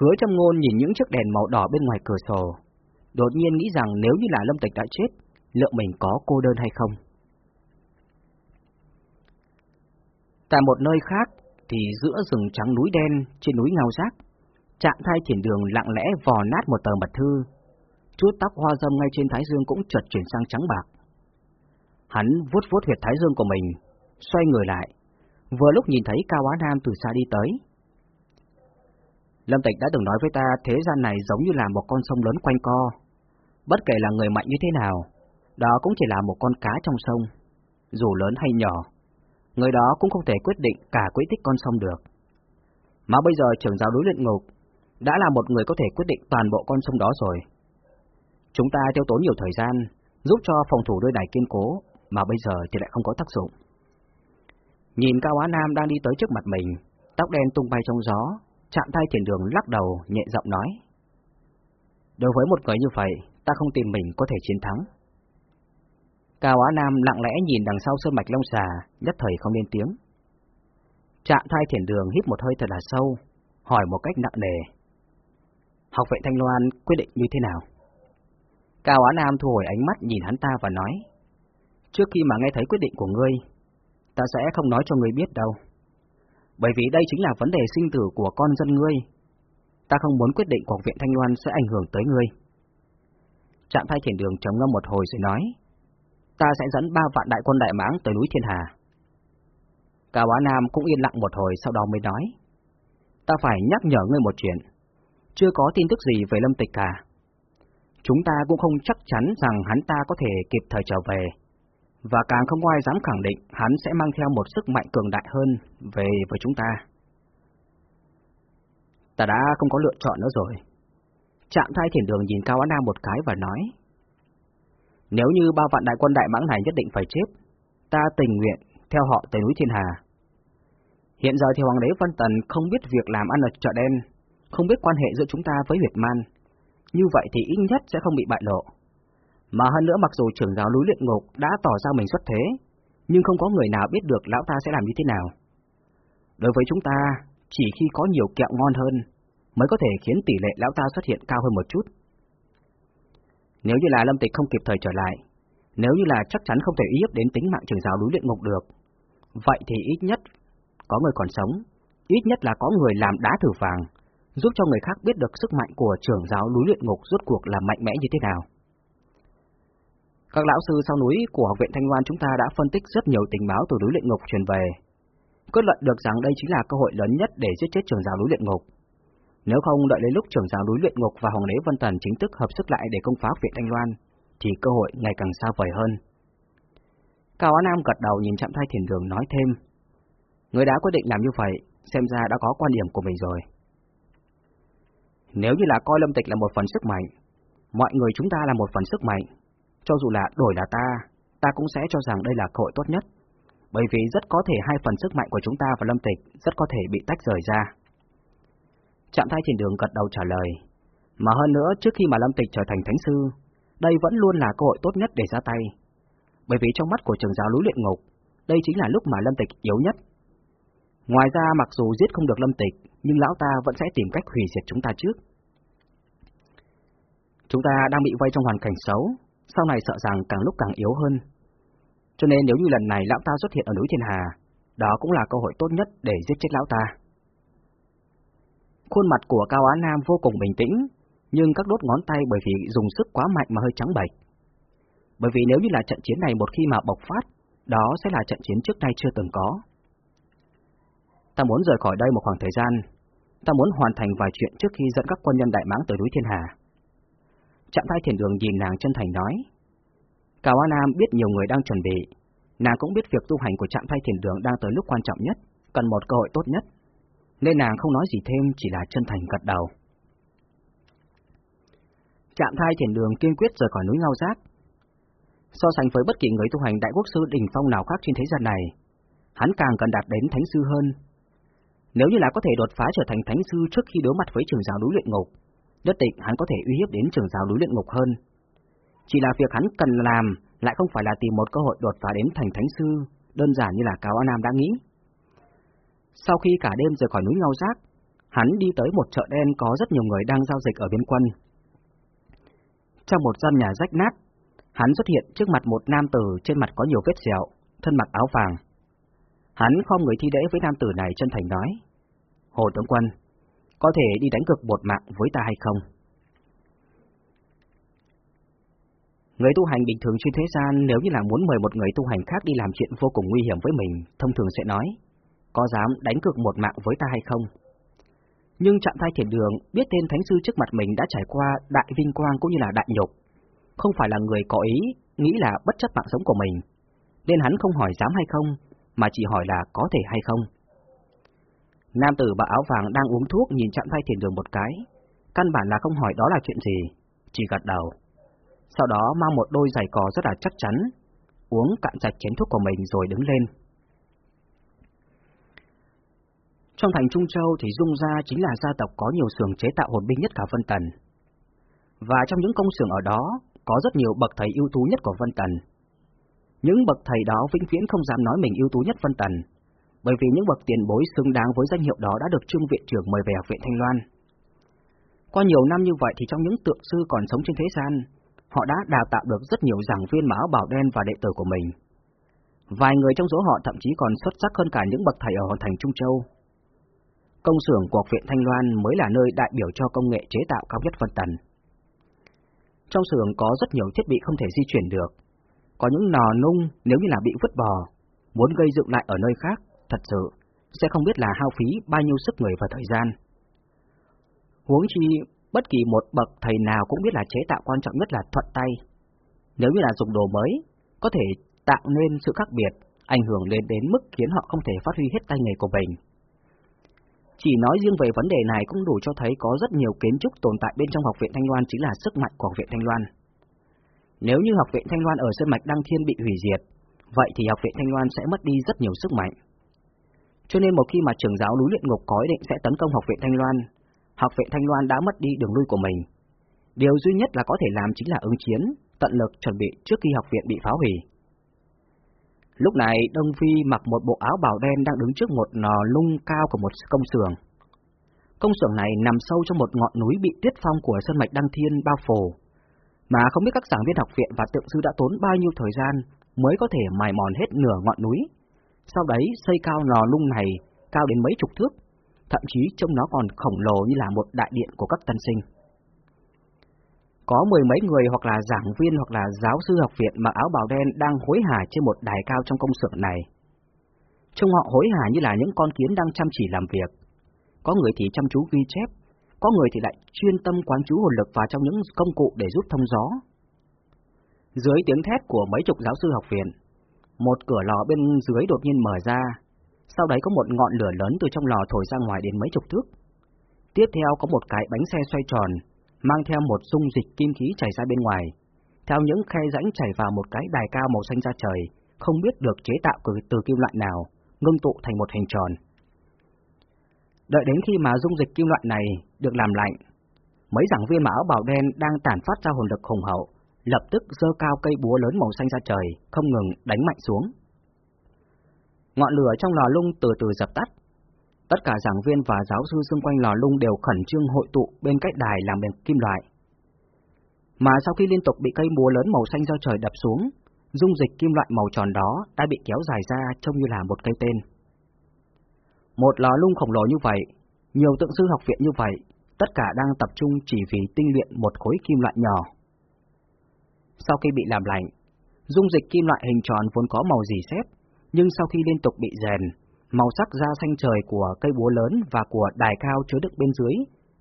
Hứa trong ngôn nhìn những chiếc đèn màu đỏ bên ngoài cửa sổ, đột nhiên nghĩ rằng nếu như là Lâm Tịch đã chết, liệu mình có cô đơn hay không? Tại một nơi khác, thì giữa rừng trắng núi đen trên núi ngao giác, trạng thai thiền đường lặng lẽ vò nát một tờ mật thư. Chút tóc hoa dâm ngay trên thái dương cũng chợt chuyển sang trắng bạc. Hắn vuốt vuốt huyệt thái dương của mình, xoay người lại, vừa lúc nhìn thấy Cao Á Nam từ xa đi tới, Lâm Tịch đã từng nói với ta thế gian này giống như là một con sông lớn quanh co. Bất kể là người mạnh như thế nào, đó cũng chỉ là một con cá trong sông. Dù lớn hay nhỏ, người đó cũng không thể quyết định cả quỹ tích con sông được. Mà bây giờ trưởng giáo đối luyện ngục đã là một người có thể quyết định toàn bộ con sông đó rồi. Chúng ta tiêu tốn nhiều thời gian, giúp cho phòng thủ đôi đài kiên cố, mà bây giờ thì lại không có tác dụng. Nhìn Cao Á Nam đang đi tới trước mặt mình, tóc đen tung bay trong gió, Chạm tay thiền đường lắc đầu, nhẹ giọng nói. Đối với một người như vậy, ta không tin mình có thể chiến thắng. Cao Á Nam lặng lẽ nhìn đằng sau sơn mạch long xà, nhất thời không lên tiếng. Chạm thai thiền đường hít một hơi thật là sâu, hỏi một cách nặng nề. Học vệ Thanh Loan quyết định như thế nào? Cao Á Nam thu hồi ánh mắt nhìn hắn ta và nói. Trước khi mà nghe thấy quyết định của ngươi, ta sẽ không nói cho ngươi biết đâu bởi vì đây chính là vấn đề sinh tử của con dân ngươi. Ta không muốn quyết định của viện Thanh Loan sẽ ảnh hưởng tới ngươi. Trạm thay thiền đường trầm ngâm một hồi rồi nói, ta sẽ dẫn ba vạn đại quân đại mãng tới núi Thiên Hà. Cao Á Nam cũng yên lặng một hồi sau đó mới nói, ta phải nhắc nhở ngươi một chuyện, chưa có tin tức gì về Lâm Tịch cả. Chúng ta cũng không chắc chắn rằng hắn ta có thể kịp thời trở về, và càng không ai dám khẳng định hắn sẽ mang theo một sức mạnh cường đại hơn về với chúng ta. Ta đã không có lựa chọn nữa rồi. Trạm thai thiền đường nhìn Cao Á Nam một cái và nói, nếu như ba vạn đại quân đại mãng này nhất định phải chết, ta tình nguyện theo họ tới núi Thiên Hà. Hiện giờ thì Hoàng đế Vân Tần không biết việc làm ăn ở chợ đen, không biết quan hệ giữa chúng ta với huyệt man. Như vậy thì ít nhất sẽ không bị bại lộ. Mà hơn nữa mặc dù trưởng giáo núi luyện ngục đã tỏ ra mình xuất thế, nhưng không có người nào biết được lão ta sẽ làm như thế nào. Đối với chúng ta, chỉ khi có nhiều kẹo ngon hơn, mới có thể khiến tỷ lệ lão ta xuất hiện cao hơn một chút. Nếu như là Lâm Tịch không kịp thời trở lại, nếu như là chắc chắn không thể uy hiếp đến tính mạng trưởng giáo núi luyện ngục được, vậy thì ít nhất có người còn sống, ít nhất là có người làm đá thử vàng, giúp cho người khác biết được sức mạnh của trưởng giáo núi luyện ngục rốt cuộc là mạnh mẽ như thế nào. Các lão sư sau núi của Học viện Thanh Loan chúng ta đã phân tích rất nhiều tình báo từ núi luyện ngục truyền về, kết luận được rằng đây chính là cơ hội lớn nhất để giết chết trưởng giáo núi luyện ngục. Nếu không đợi đến lúc trưởng giáo núi luyện ngục và Hoàng đế Vân Tần chính thức hợp sức lại để công phá viện Thanh Loan, thì cơ hội ngày càng xa vời hơn. Cao Á Nam gật đầu nhìn chạm thai thiền đường nói thêm. Người đã quyết định làm như vậy, xem ra đã có quan điểm của mình rồi. Nếu như là coi lâm tịch là một phần sức mạnh, mọi người chúng ta là một phần sức mạnh, cho dù là đổi là ta, ta cũng sẽ cho rằng đây là cơ hội tốt nhất, bởi vì rất có thể hai phần sức mạnh của chúng ta và lâm tịch rất có thể bị tách rời ra. Trạm thai trên đường gật đầu trả lời, mà hơn nữa trước khi mà lâm tịch trở thành thánh sư, đây vẫn luôn là cơ hội tốt nhất để ra tay. Bởi vì trong mắt của trường giáo núi luyện ngục, đây chính là lúc mà lâm tịch yếu nhất. Ngoài ra mặc dù giết không được lâm tịch, nhưng lão ta vẫn sẽ tìm cách hủy diệt chúng ta trước. Chúng ta đang bị vây trong hoàn cảnh xấu, sau này sợ rằng càng lúc càng yếu hơn. Cho nên nếu như lần này lão ta xuất hiện ở núi Thiên Hà, đó cũng là cơ hội tốt nhất để giết chết lão ta. Khuôn mặt của Cao Á Nam vô cùng bình tĩnh, nhưng các đốt ngón tay bởi vì dùng sức quá mạnh mà hơi trắng bệch. Bởi vì nếu như là trận chiến này một khi mà bộc phát, đó sẽ là trận chiến trước nay chưa từng có. Ta muốn rời khỏi đây một khoảng thời gian, ta muốn hoàn thành vài chuyện trước khi dẫn các quân nhân đại mãng tới núi Thiên Hà. Chạm thai thiền đường nhìn nàng chân thành nói. Cao Á Nam biết nhiều người đang chuẩn bị, nàng cũng biết việc tu hành của trạm thai thiền đường đang tới lúc quan trọng nhất, cần một cơ hội tốt nhất, nên nàng không nói gì thêm chỉ là chân thành gật đầu. Trạm thai thiền đường kiên quyết rời khỏi núi Ngao Giác. So sánh với bất kỳ người tu hành đại quốc sư đỉnh phong nào khác trên thế gian này, hắn càng cần đạt đến thánh sư hơn. Nếu như là có thể đột phá trở thành thánh sư trước khi đối mặt với trường giáo núi luyện ngục, nhất định hắn có thể uy hiếp đến trường giáo núi luyện ngục hơn. Chỉ là việc hắn cần làm lại không phải là tìm một cơ hội đột phá đến thành thánh sư, đơn giản như là Cao An Nam đã nghĩ. Sau khi cả đêm rời khỏi núi Ngao Giác, hắn đi tới một chợ đen có rất nhiều người đang giao dịch ở biên quân. Trong một gian nhà rách nát, hắn xuất hiện trước mặt một nam tử trên mặt có nhiều vết sẹo, thân mặc áo vàng. Hắn không người thi lễ với nam tử này chân thành nói, Hồ tướng quân, có thể đi đánh cực một mạng với ta hay không? Người tu hành bình thường trên thế gian nếu như là muốn mời một người tu hành khác đi làm chuyện vô cùng nguy hiểm với mình, thông thường sẽ nói, có dám đánh cực một mạng với ta hay không? Nhưng trạng thái thiền đường biết tên thánh sư trước mặt mình đã trải qua đại vinh quang cũng như là đại nhục, không phải là người có ý, nghĩ là bất chấp mạng sống của mình, nên hắn không hỏi dám hay không, mà chỉ hỏi là có thể hay không. Nam tử bà áo vàng đang uống thuốc nhìn chạm thay thiền đường một cái, căn bản là không hỏi đó là chuyện gì, chỉ gật đầu. Sau đó mang một đôi giày cò rất là chắc chắn, uống cạn sạch chén thuốc của mình rồi đứng lên. Trong thành Trung Châu thì Dung Gia chính là gia tộc có nhiều xưởng chế tạo hồn binh nhất cả Vân Tần. Và trong những công xưởng ở đó có rất nhiều bậc thầy ưu tú nhất của Vân Tần. Những bậc thầy đó vĩnh viễn không dám nói mình ưu tú nhất Vân Tần, bởi vì những bậc tiền bối xứng đáng với danh hiệu đó đã được Trương Viện trưởng mời về học viện Thanh Loan. Qua nhiều năm như vậy thì trong những tượng sư còn sống trên thế gian, họ đã đào tạo được rất nhiều giảng viên mà áo bảo đen và đệ tử của mình. Vài người trong số họ thậm chí còn xuất sắc hơn cả những bậc thầy ở thành Trung Châu. Công xưởng của học viện Thanh Loan mới là nơi đại biểu cho công nghệ chế tạo cao nhất phân Tần. Trong xưởng có rất nhiều thiết bị không thể di chuyển được, có những nò nung nếu như là bị vứt bò, muốn gây dựng lại ở nơi khác, thật sự, sẽ không biết là hao phí bao nhiêu sức người và thời gian. Huống chi, bất kỳ một bậc thầy nào cũng biết là chế tạo quan trọng nhất là thuận tay. Nếu như là dùng đồ mới, có thể tạo nên sự khác biệt, ảnh hưởng lên đến mức khiến họ không thể phát huy hết tay nghề của mình. Chỉ nói riêng về vấn đề này cũng đủ cho thấy có rất nhiều kiến trúc tồn tại bên trong học viện Thanh Loan chính là sức mạnh của học viện Thanh Loan. Nếu như học viện Thanh Loan ở Sơn Mạch Đăng Thiên bị hủy diệt, vậy thì học viện Thanh Loan sẽ mất đi rất nhiều sức mạnh. Cho nên một khi mà trưởng giáo núi luyện ngục có ý định sẽ tấn công học viện Thanh Loan, học viện Thanh Loan đã mất đi đường lui của mình. Điều duy nhất là có thể làm chính là ứng chiến, tận lực chuẩn bị trước khi học viện bị phá hủy. Lúc này, Đông Phi mặc một bộ áo bào đen đang đứng trước một nò lung cao của một công xưởng. Công xưởng này nằm sâu trong một ngọn núi bị tuyết phong của sơn mạch Đăng Thiên bao phủ, mà không biết các giảng viên học viện và tượng sư đã tốn bao nhiêu thời gian mới có thể mài mòn hết nửa ngọn núi. Sau đấy xây cao lò lung này cao đến mấy chục thước, thậm chí trông nó còn khổng lồ như là một đại điện của các tân sinh. Có mười mấy người hoặc là giảng viên hoặc là giáo sư học viện mặc áo bào đen đang hối hả trên một đài cao trong công xưởng này. Trông họ hối hả như là những con kiến đang chăm chỉ làm việc. Có người thì chăm chú ghi chép, có người thì lại chuyên tâm quán chú hồn lực vào trong những công cụ để giúp thông gió. Dưới tiếng thét của mấy chục giáo sư học viện, một cửa lò bên dưới đột nhiên mở ra, sau đấy có một ngọn lửa lớn từ trong lò thổi ra ngoài đến mấy chục thước. Tiếp theo có một cái bánh xe xoay tròn, mang theo một dung dịch kim khí chảy ra bên ngoài, theo những khe rãnh chảy vào một cái đài cao màu xanh ra trời, không biết được chế tạo từ kim loại nào, ngưng tụ thành một hình tròn. Đợi đến khi mà dung dịch kim loại này được làm lạnh, mấy giảng viên mà áo bào đen đang tản phát ra hồn lực hùng hậu, lập tức dơ cao cây búa lớn màu xanh ra trời, không ngừng đánh mạnh xuống. Ngọn lửa trong lò lung từ từ dập tắt. Tất cả giảng viên và giáo sư xung quanh lò lung đều khẩn trương hội tụ bên cách đài làm bằng kim loại. Mà sau khi liên tục bị cây búa lớn màu xanh ra trời đập xuống, dung dịch kim loại màu tròn đó đã bị kéo dài ra trông như là một cây tên. Một lò lung khổng lồ như vậy, nhiều tượng sư học viện như vậy, tất cả đang tập trung chỉ vì tinh luyện một khối kim loại nhỏ. Sau khi bị làm lạnh, dung dịch kim loại hình tròn vốn có màu dì xét, nhưng sau khi liên tục bị rèn, màu sắc da xanh trời của cây búa lớn và của đài cao chứa đựng bên dưới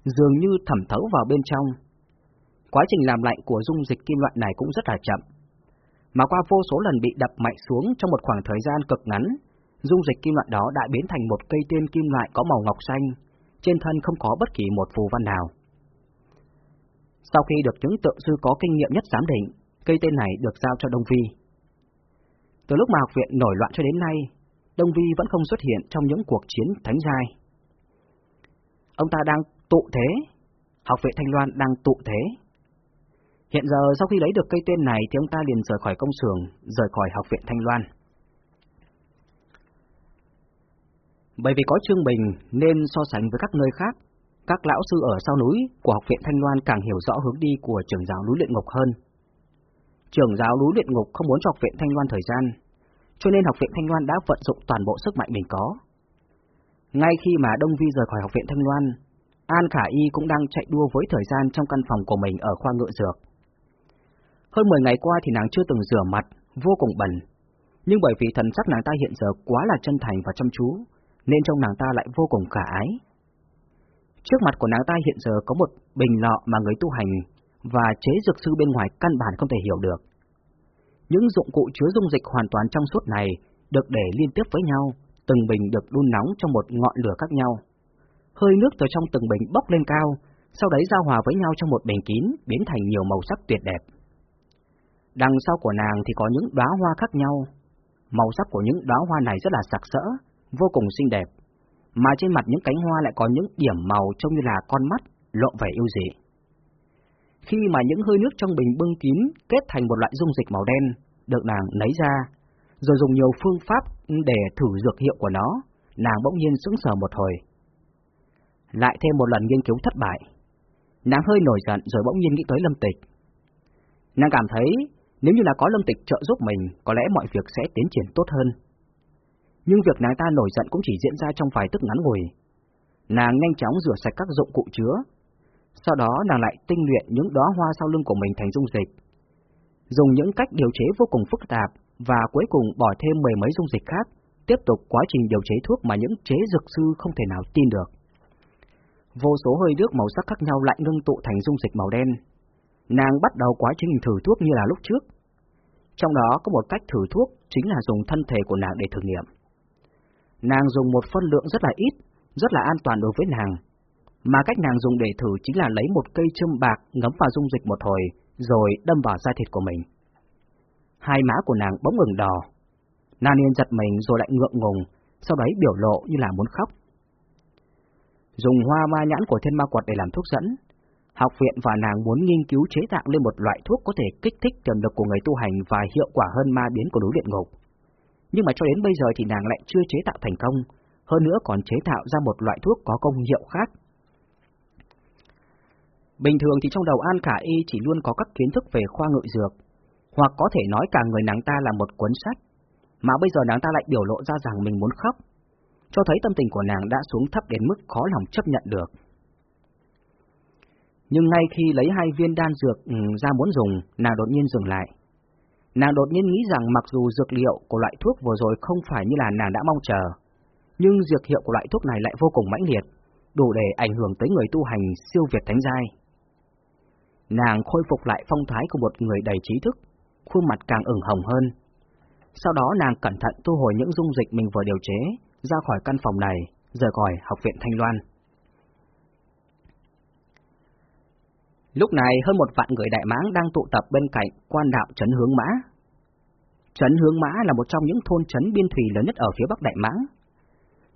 dường như thẩm thấu vào bên trong. Quá trình làm lạnh của dung dịch kim loại này cũng rất là chậm, mà qua vô số lần bị đập mạnh xuống trong một khoảng thời gian cực ngắn, dung dịch kim loại đó đã biến thành một cây tiên kim loại có màu ngọc xanh, trên thân không có bất kỳ một phù văn nào. Sau khi được chứng tượng sư có kinh nghiệm nhất giám định, cây tên này được giao cho Đông Vi. Từ lúc mà học viện nổi loạn cho đến nay, Đông Vi vẫn không xuất hiện trong những cuộc chiến thánh giai. Ông ta đang tụ thế, học viện Thanh Loan đang tụ thế. Hiện giờ sau khi lấy được cây tên này thì ông ta liền rời khỏi công xưởng, rời khỏi học viện Thanh Loan. Bởi vì có Trương Bình nên so sánh với các nơi khác, các lão sư ở sau núi của học viện Thanh Loan càng hiểu rõ hướng đi của trưởng giáo núi luyện ngục hơn. Trưởng giáo núi luyện ngục không muốn cho học viện Thanh Loan thời gian, cho nên học viện Thanh Loan đã vận dụng toàn bộ sức mạnh mình có. Ngay khi mà Đông Vi rời khỏi học viện Thanh Loan, An Khả Y cũng đang chạy đua với thời gian trong căn phòng của mình ở khoa ngựa dược. Hơn 10 ngày qua thì nàng chưa từng rửa mặt, vô cùng bẩn, nhưng bởi vì thần sắc nàng ta hiện giờ quá là chân thành và chăm chú, nên trong nàng ta lại vô cùng khả ái. Trước mặt của nàng ta hiện giờ có một bình lọ mà người tu hành và chế dược sư bên ngoài căn bản không thể hiểu được. Những dụng cụ chứa dung dịch hoàn toàn trong suốt này được để liên tiếp với nhau, từng bình được đun nóng trong một ngọn lửa khác nhau. Hơi nước từ trong từng bình bốc lên cao, sau đấy giao hòa với nhau trong một bình kín, biến thành nhiều màu sắc tuyệt đẹp. Đằng sau của nàng thì có những đóa hoa khác nhau. Màu sắc của những đóa hoa này rất là sặc sỡ, vô cùng xinh đẹp, mà trên mặt những cánh hoa lại có những điểm màu trông như là con mắt, lộ vẻ yêu dị. Khi mà những hơi nước trong bình bưng kín kết thành một loại dung dịch màu đen, được nàng lấy ra, rồi dùng nhiều phương pháp để thử dược hiệu của nó, nàng bỗng nhiên sững sờ một hồi. Lại thêm một lần nghiên cứu thất bại, nàng hơi nổi giận rồi bỗng nhiên nghĩ tới Lâm Tịch. Nàng cảm thấy nếu như là có Lâm Tịch trợ giúp mình, có lẽ mọi việc sẽ tiến triển tốt hơn nhưng việc nàng ta nổi giận cũng chỉ diễn ra trong vài tức ngắn ngủi. Nàng nhanh chóng rửa sạch các dụng cụ chứa, sau đó nàng lại tinh luyện những đóa hoa sau lưng của mình thành dung dịch. Dùng những cách điều chế vô cùng phức tạp và cuối cùng bỏ thêm mười mấy dung dịch khác, tiếp tục quá trình điều chế thuốc mà những chế dược sư không thể nào tin được. Vô số hơi nước màu sắc khác nhau lại ngưng tụ thành dung dịch màu đen. Nàng bắt đầu quá trình thử thuốc như là lúc trước. Trong đó có một cách thử thuốc chính là dùng thân thể của nàng để thử nghiệm. Nàng dùng một phân lượng rất là ít, rất là an toàn đối với nàng. Mà cách nàng dùng để thử chính là lấy một cây châm bạc ngấm vào dung dịch một hồi, rồi đâm vào da thịt của mình. Hai má của nàng bỗng ngừng đỏ. Nàng liền giật mình rồi lại ngượng ngùng, sau đấy biểu lộ như là muốn khóc. Dùng hoa ma nhãn của thiên ma quật để làm thuốc dẫn, học viện và nàng muốn nghiên cứu chế tạo lên một loại thuốc có thể kích thích tiềm lực của người tu hành và hiệu quả hơn ma biến của núi luyện ngục. Nhưng mà cho đến bây giờ thì nàng lại chưa chế tạo thành công, hơn nữa còn chế tạo ra một loại thuốc có công hiệu khác. Bình thường thì trong đầu An Khả Y chỉ luôn có các kiến thức về khoa ngự dược, hoặc có thể nói cả người nàng ta là một cuốn sách, mà bây giờ nàng ta lại biểu lộ ra rằng mình muốn khóc, cho thấy tâm tình của nàng đã xuống thấp đến mức khó lòng chấp nhận được. Nhưng ngay khi lấy hai viên đan dược ừ, ra muốn dùng, nàng đột nhiên dừng lại. Nàng đột nhiên nghĩ rằng mặc dù dược liệu của loại thuốc vừa rồi không phải như là nàng đã mong chờ, nhưng dược hiệu của loại thuốc này lại vô cùng mãnh liệt, đủ để ảnh hưởng tới người tu hành siêu việt thánh giai. Nàng khôi phục lại phong thái của một người đầy trí thức, khuôn mặt càng ửng hồng hơn. Sau đó nàng cẩn thận thu hồi những dung dịch mình vừa điều chế, ra khỏi căn phòng này, rời khỏi học viện Thanh Loan. Lúc này hơn một vạn người đại mãng đang tụ tập bên cạnh quan đạo Trấn Hướng Mã. Trấn Hướng Mã là một trong những thôn trấn biên thủy lớn nhất ở phía bắc Đại Mãng.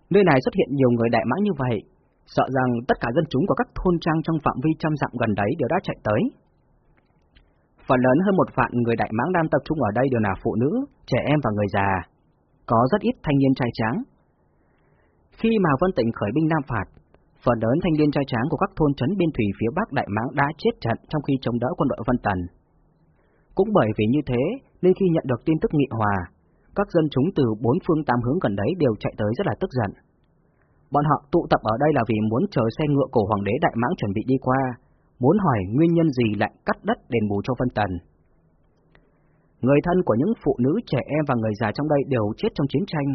Nơi này xuất hiện nhiều người đại mãng như vậy, sợ rằng tất cả dân chúng của các thôn trang trong phạm vi trăm dặm gần đấy đều đã chạy tới. Phần lớn hơn một vạn người đại mãng đang tập trung ở đây đều là phụ nữ, trẻ em và người già, có rất ít thanh niên trai tráng. Khi mà Vân Tịnh khởi binh Nam Phạt, phần lớn thanh niên trai tráng của các thôn trấn biên thủy phía Bắc Đại Mãng đã chết trận trong khi chống đỡ quân đội Vân Tần. Cũng bởi vì như thế, nên khi nhận được tin tức nghị hòa, các dân chúng từ bốn phương tám hướng gần đấy đều chạy tới rất là tức giận. Bọn họ tụ tập ở đây là vì muốn chờ xe ngựa cổ Hoàng đế Đại Mãng chuẩn bị đi qua, muốn hỏi nguyên nhân gì lại cắt đất đền bù cho Vân Tần. Người thân của những phụ nữ, trẻ em và người già trong đây đều chết trong chiến tranh.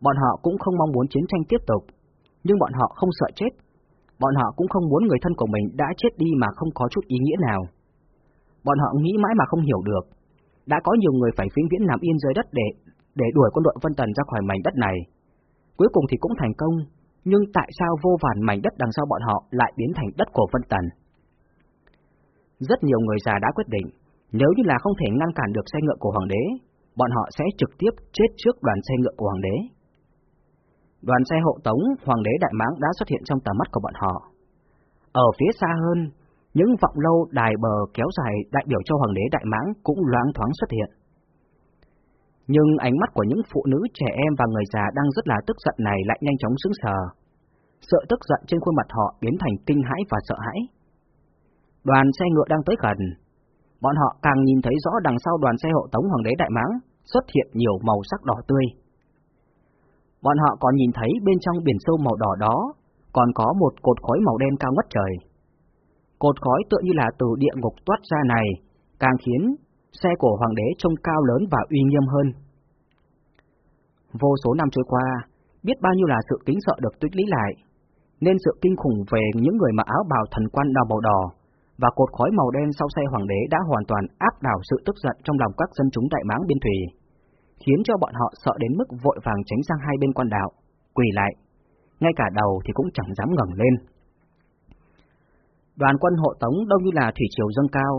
Bọn họ cũng không mong muốn chiến tranh tiếp tục, nhưng bọn họ không sợ chết. Bọn họ cũng không muốn người thân của mình đã chết đi mà không có chút ý nghĩa nào. Bọn họ nghĩ mãi mà không hiểu được. Đã có nhiều người phải vĩnh viễn nằm yên dưới đất để để đuổi quân đội Vân Tần ra khỏi mảnh đất này. Cuối cùng thì cũng thành công, nhưng tại sao vô vàn mảnh đất đằng sau bọn họ lại biến thành đất của Vân Tần? Rất nhiều người già đã quyết định, nếu như là không thể ngăn cản được xe ngựa của Hoàng đế, bọn họ sẽ trực tiếp chết trước đoàn xe ngựa của Hoàng đế. Đoàn xe hộ tống Hoàng đế Đại Mãng đã xuất hiện trong tầm mắt của bọn họ. Ở phía xa hơn, những vọng lâu đài bờ kéo dài đại biểu cho Hoàng đế Đại Mãng cũng loáng thoáng xuất hiện. Nhưng ánh mắt của những phụ nữ, trẻ em và người già đang rất là tức giận này lại nhanh chóng sững sờ. Sợ tức giận trên khuôn mặt họ biến thành kinh hãi và sợ hãi. Đoàn xe ngựa đang tới gần. Bọn họ càng nhìn thấy rõ đằng sau đoàn xe hộ tống Hoàng đế Đại Mãng xuất hiện nhiều màu sắc đỏ tươi. Bọn họ còn nhìn thấy bên trong biển sâu màu đỏ đó còn có một cột khói màu đen cao ngất trời. Cột khói tựa như là từ địa ngục toát ra này, càng khiến xe của hoàng đế trông cao lớn và uy nghiêm hơn. Vô số năm trôi qua, biết bao nhiêu là sự kính sợ được tích lũy lại, nên sự kinh khủng về những người mặc áo bào thần quan đỏ màu đỏ và cột khói màu đen sau xe hoàng đế đã hoàn toàn áp đảo sự tức giận trong lòng các dân chúng đại mãng biên thủy, khiến cho bọn họ sợ đến mức vội vàng tránh sang hai bên quan đạo, quỳ lại, ngay cả đầu thì cũng chẳng dám ngẩng lên. Đoàn quân hộ tống đông như là thủy triều dâng cao,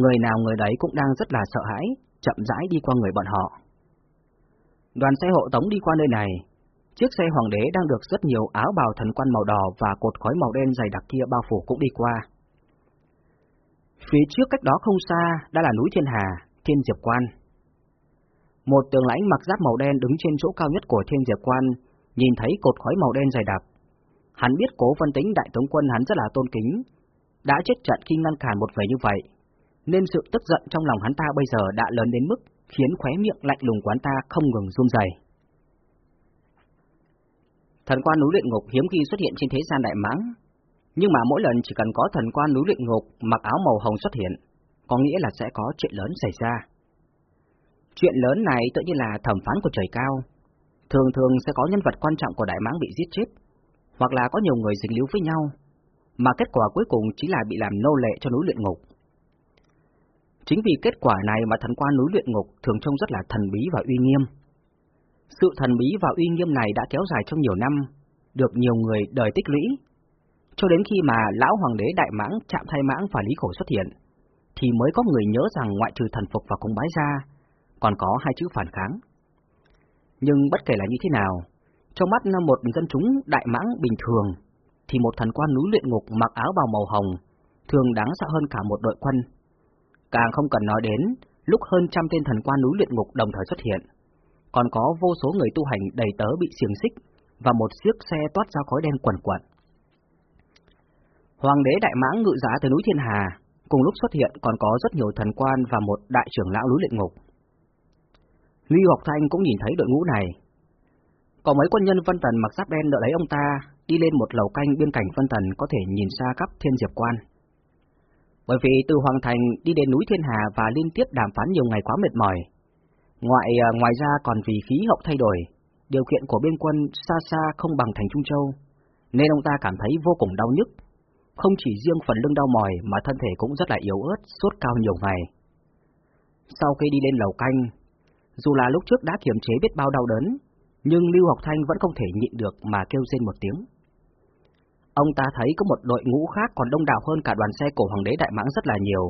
người nào người đấy cũng đang rất là sợ hãi, chậm rãi đi qua người bọn họ. Đoàn xe hộ tống đi qua nơi này, chiếc xe hoàng đế đang được rất nhiều áo bào thần quan màu đỏ và cột khói màu đen dày đặc kia bao phủ cũng đi qua. Phía trước cách đó không xa đã là núi Thiên Hà, Thiên Diệp Quan. Một tường lãnh mặc giáp màu đen đứng trên chỗ cao nhất của Thiên Diệp Quan, nhìn thấy cột khói màu đen dày đặc. Hắn biết cố phân tính đại tướng quân hắn rất là tôn kính, đã chết trận khi ngăn cản một vẻ như vậy, nên sự tức giận trong lòng hắn ta bây giờ đã lớn đến mức khiến khóe miệng lạnh lùng quán ta không ngừng run rẩy. Thần quan núi luyện ngục hiếm khi xuất hiện trên thế gian đại mãng, nhưng mà mỗi lần chỉ cần có thần quan núi luyện ngục mặc áo màu hồng xuất hiện, có nghĩa là sẽ có chuyện lớn xảy ra. Chuyện lớn này tự như là thẩm phán của trời cao, thường thường sẽ có nhân vật quan trọng của đại mãng bị giết chết, hoặc là có nhiều người dính líu với nhau, mà kết quả cuối cùng chỉ là bị làm nô lệ cho núi luyện ngục. Chính vì kết quả này mà thần quan núi luyện ngục thường trông rất là thần bí và uy nghiêm. Sự thần bí và uy nghiêm này đã kéo dài trong nhiều năm, được nhiều người đời tích lũy, cho đến khi mà lão hoàng đế đại mãng chạm thay mãng và lý khổ xuất hiện, thì mới có người nhớ rằng ngoại trừ thần phục và cung bái ra, còn có hai chữ phản kháng. Nhưng bất kể là như thế nào, Trong mắt một dân chúng đại mãng bình thường, thì một thần quan núi luyện ngục mặc áo bào màu hồng thường đáng sợ hơn cả một đội quân. Càng không cần nói đến lúc hơn trăm tên thần quan núi luyện ngục đồng thời xuất hiện, còn có vô số người tu hành đầy tớ bị xiềng xích và một chiếc xe toát ra khói đen quẩn quẩn. Hoàng đế Đại Mãng ngự giá từ núi Thiên Hà, cùng lúc xuất hiện còn có rất nhiều thần quan và một đại trưởng lão núi luyện ngục. Lưu Học Thanh cũng nhìn thấy đội ngũ này. Có mấy quân nhân Vân Tần mặc giáp đen đợi lấy ông ta đi lên một lầu canh bên cạnh Vân Tần có thể nhìn xa khắp thiên diệp quan. Bởi vì từ Hoàng Thành đi đến núi Thiên Hà và liên tiếp đàm phán nhiều ngày quá mệt mỏi. Ngoại à, ngoài ra còn vì khí hậu thay đổi, điều kiện của biên quân xa xa không bằng thành Trung Châu, nên ông ta cảm thấy vô cùng đau nhức. Không chỉ riêng phần lưng đau mỏi mà thân thể cũng rất là yếu ớt, sốt cao nhiều ngày. Sau khi đi lên lầu canh, dù là lúc trước đã kiềm chế biết bao đau đớn, nhưng Lưu Học Thanh vẫn không thể nhịn được mà kêu rên một tiếng. Ông ta thấy có một đội ngũ khác còn đông đảo hơn cả đoàn xe cổ hoàng đế Đại Mãng rất là nhiều,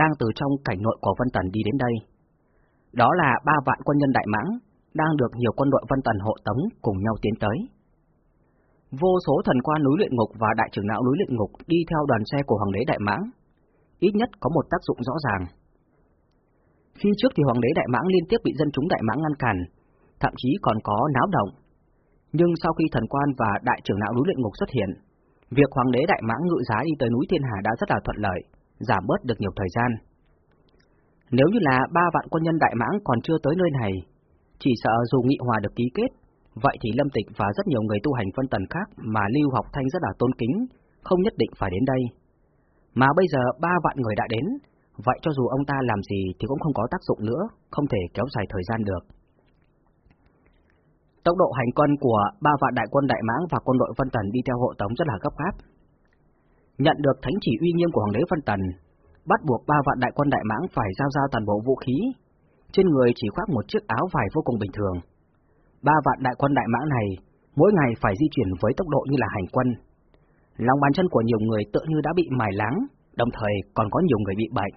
đang từ trong cảnh nội của Vân Tần đi đến đây. Đó là ba vạn quân nhân Đại Mãng, đang được nhiều quân đội Vân Tần hộ tống cùng nhau tiến tới. Vô số thần quan núi luyện ngục và đại trưởng lão núi luyện ngục đi theo đoàn xe của hoàng đế Đại Mãng, ít nhất có một tác dụng rõ ràng. Khi trước thì hoàng đế Đại Mãng liên tiếp bị dân chúng Đại Mãng ngăn cản, thậm chí còn có náo động. Nhưng sau khi thần quan và đại trưởng lão núi luyện ngục xuất hiện, Việc hoàng đế Đại Mãng ngự giá đi tới núi Thiên Hà đã rất là thuận lợi, giảm bớt được nhiều thời gian. Nếu như là ba vạn quân nhân Đại Mãng còn chưa tới nơi này, chỉ sợ dù nghị hòa được ký kết, vậy thì Lâm Tịch và rất nhiều người tu hành phân tần khác mà Lưu Học Thanh rất là tôn kính, không nhất định phải đến đây. Mà bây giờ ba vạn người đã đến, vậy cho dù ông ta làm gì thì cũng không có tác dụng nữa, không thể kéo dài thời gian được. Tốc độ hành quân của ba vạn đại quân Đại Mãng và quân đội Vân Tần đi theo hộ tống rất là gấp gáp. Nhận được thánh chỉ uy nghiêm của Hoàng đế Vân Tần, bắt buộc ba vạn đại quân Đại Mãng phải giao ra toàn bộ vũ khí, trên người chỉ khoác một chiếc áo vải vô cùng bình thường. Ba vạn đại quân Đại Mãng này mỗi ngày phải di chuyển với tốc độ như là hành quân. Lòng bàn chân của nhiều người tự như đã bị mài láng, đồng thời còn có nhiều người bị bệnh.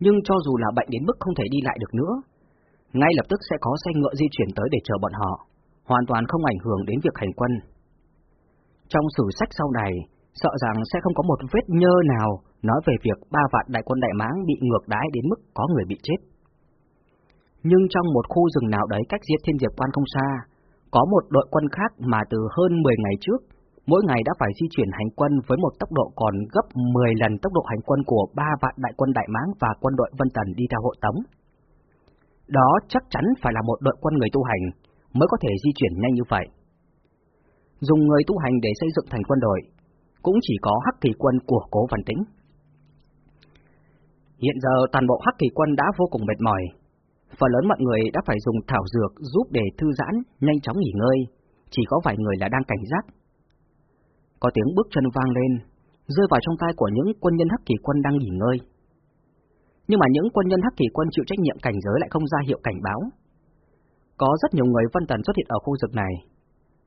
Nhưng cho dù là bệnh đến mức không thể đi lại được nữa, ngay lập tức sẽ có xe ngựa di chuyển tới để chờ bọn họ, hoàn toàn không ảnh hưởng đến việc hành quân. Trong sử sách sau này, sợ rằng sẽ không có một vết nhơ nào nói về việc ba vạn đại quân Đại Mãng bị ngược đái đến mức có người bị chết. Nhưng trong một khu rừng nào đấy cách diệt thiên diệp quan không xa, có một đội quân khác mà từ hơn 10 ngày trước, mỗi ngày đã phải di chuyển hành quân với một tốc độ còn gấp 10 lần tốc độ hành quân của ba vạn đại quân Đại Mãng và quân đội Vân Tần đi theo hộ tống. Đó chắc chắn phải là một đội quân người tu hành mới có thể di chuyển nhanh như vậy. Dùng người tu hành để xây dựng thành quân đội, cũng chỉ có hắc kỳ quân của cố văn tĩnh. Hiện giờ toàn bộ hắc kỳ quân đã vô cùng mệt mỏi. Phần lớn mọi người đã phải dùng thảo dược giúp để thư giãn, nhanh chóng nghỉ ngơi, chỉ có vài người là đang cảnh giác. Có tiếng bước chân vang lên, rơi vào trong tay của những quân nhân hắc kỳ quân đang nghỉ ngơi nhưng mà những quân nhân hắc kỳ quân chịu trách nhiệm cảnh giới lại không ra hiệu cảnh báo. Có rất nhiều người vân tần xuất hiện ở khu vực này.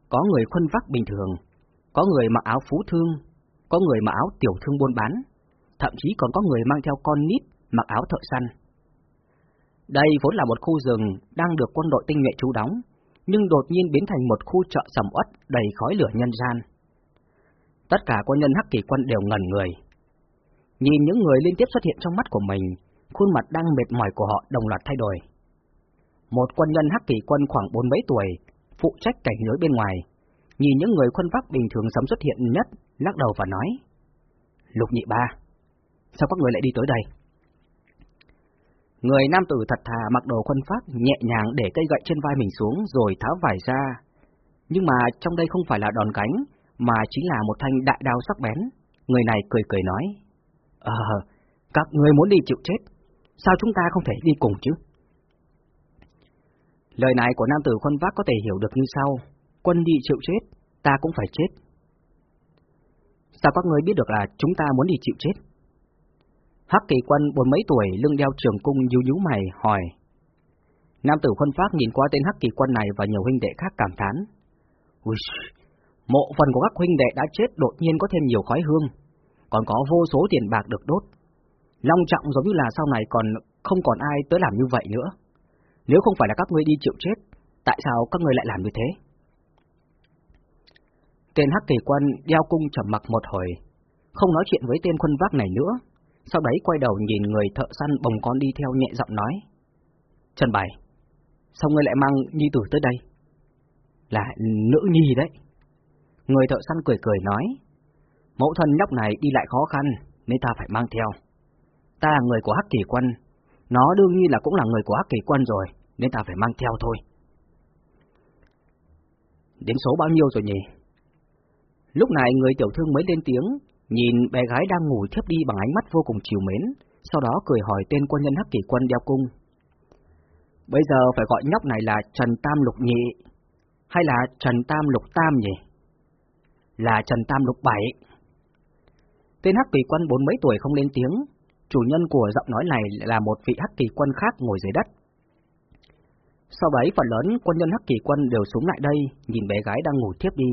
Có người khuân vác bình thường, có người mặc áo phú thương, có người mặc áo tiểu thương buôn bán, thậm chí còn có người mang theo con nít mặc áo thợ săn. Đây vốn là một khu rừng đang được quân đội tinh nhuệ trú đóng, nhưng đột nhiên biến thành một khu chợ sầm uất đầy khói lửa nhân gian. Tất cả quân nhân hắc kỳ quân đều ngẩn người. Nhìn những người liên tiếp xuất hiện trong mắt của mình, khuôn mặt đang mệt mỏi của họ đồng loạt thay đổi. Một quân nhân hắc kỷ quân khoảng bốn mấy tuổi, phụ trách cảnh giới bên ngoài, nhìn những người khuân pháp bình thường sớm xuất hiện nhất, lắc đầu và nói, Lục nhị ba, sao các người lại đi tới đây? Người nam tử thật thà mặc đồ khuân pháp nhẹ nhàng để cây gậy trên vai mình xuống rồi tháo vải ra. Nhưng mà trong đây không phải là đòn gánh, mà chính là một thanh đại đao sắc bén. Người này cười cười nói, Ờ, các người muốn đi chịu chết, sao chúng ta không thể đi cùng chứ? Lời này của nam tử khuân vác có thể hiểu được như sau, quân đi chịu chết, ta cũng phải chết. Sao các người biết được là chúng ta muốn đi chịu chết? Hắc kỳ quân bốn mấy tuổi lưng đeo trường cung nhú nhú mày hỏi. Nam tử khuân phát nhìn qua tên hắc kỳ quân này và nhiều huynh đệ khác cảm thán. Ui, mộ phần của các huynh đệ đã chết đột nhiên có thêm nhiều khói hương, còn có vô số tiền bạc được đốt, long trọng giống như là sau này còn không còn ai tới làm như vậy nữa. Nếu không phải là các ngươi đi chịu chết, tại sao các ngươi lại làm như thế? Tên hắc kỳ quân đeo cung trầm mặc một hồi, không nói chuyện với tên quân vác này nữa, sau đấy quay đầu nhìn người thợ săn bồng con đi theo nhẹ giọng nói. Trần Bảy, sao ngươi lại mang nhi tử tới đây? Là nữ nhi đấy. Người thợ săn cười cười nói, mẫu thân nhóc này đi lại khó khăn, nên ta phải mang theo. Ta là người của Hắc Kỳ Quân, nó đương nhiên là cũng là người của Hắc Kỳ Quân rồi, nên ta phải mang theo thôi. Đến số bao nhiêu rồi nhỉ? Lúc này người tiểu thương mới lên tiếng, nhìn bé gái đang ngủ thiếp đi bằng ánh mắt vô cùng chiều mến, sau đó cười hỏi tên quân nhân Hắc Kỳ Quân đeo cung. Bây giờ phải gọi nhóc này là Trần Tam Lục Nhị, hay là Trần Tam Lục Tam nhỉ? Là Trần Tam Lục Bảy. Tên Hắc Kỳ Quân bốn mấy tuổi không lên tiếng, chủ nhân của giọng nói này là một vị Hắc Kỳ Quân khác ngồi dưới đất. Sau đấy phần lớn quân nhân Hắc Kỳ Quân đều xuống lại đây, nhìn bé gái đang ngủ thiếp đi.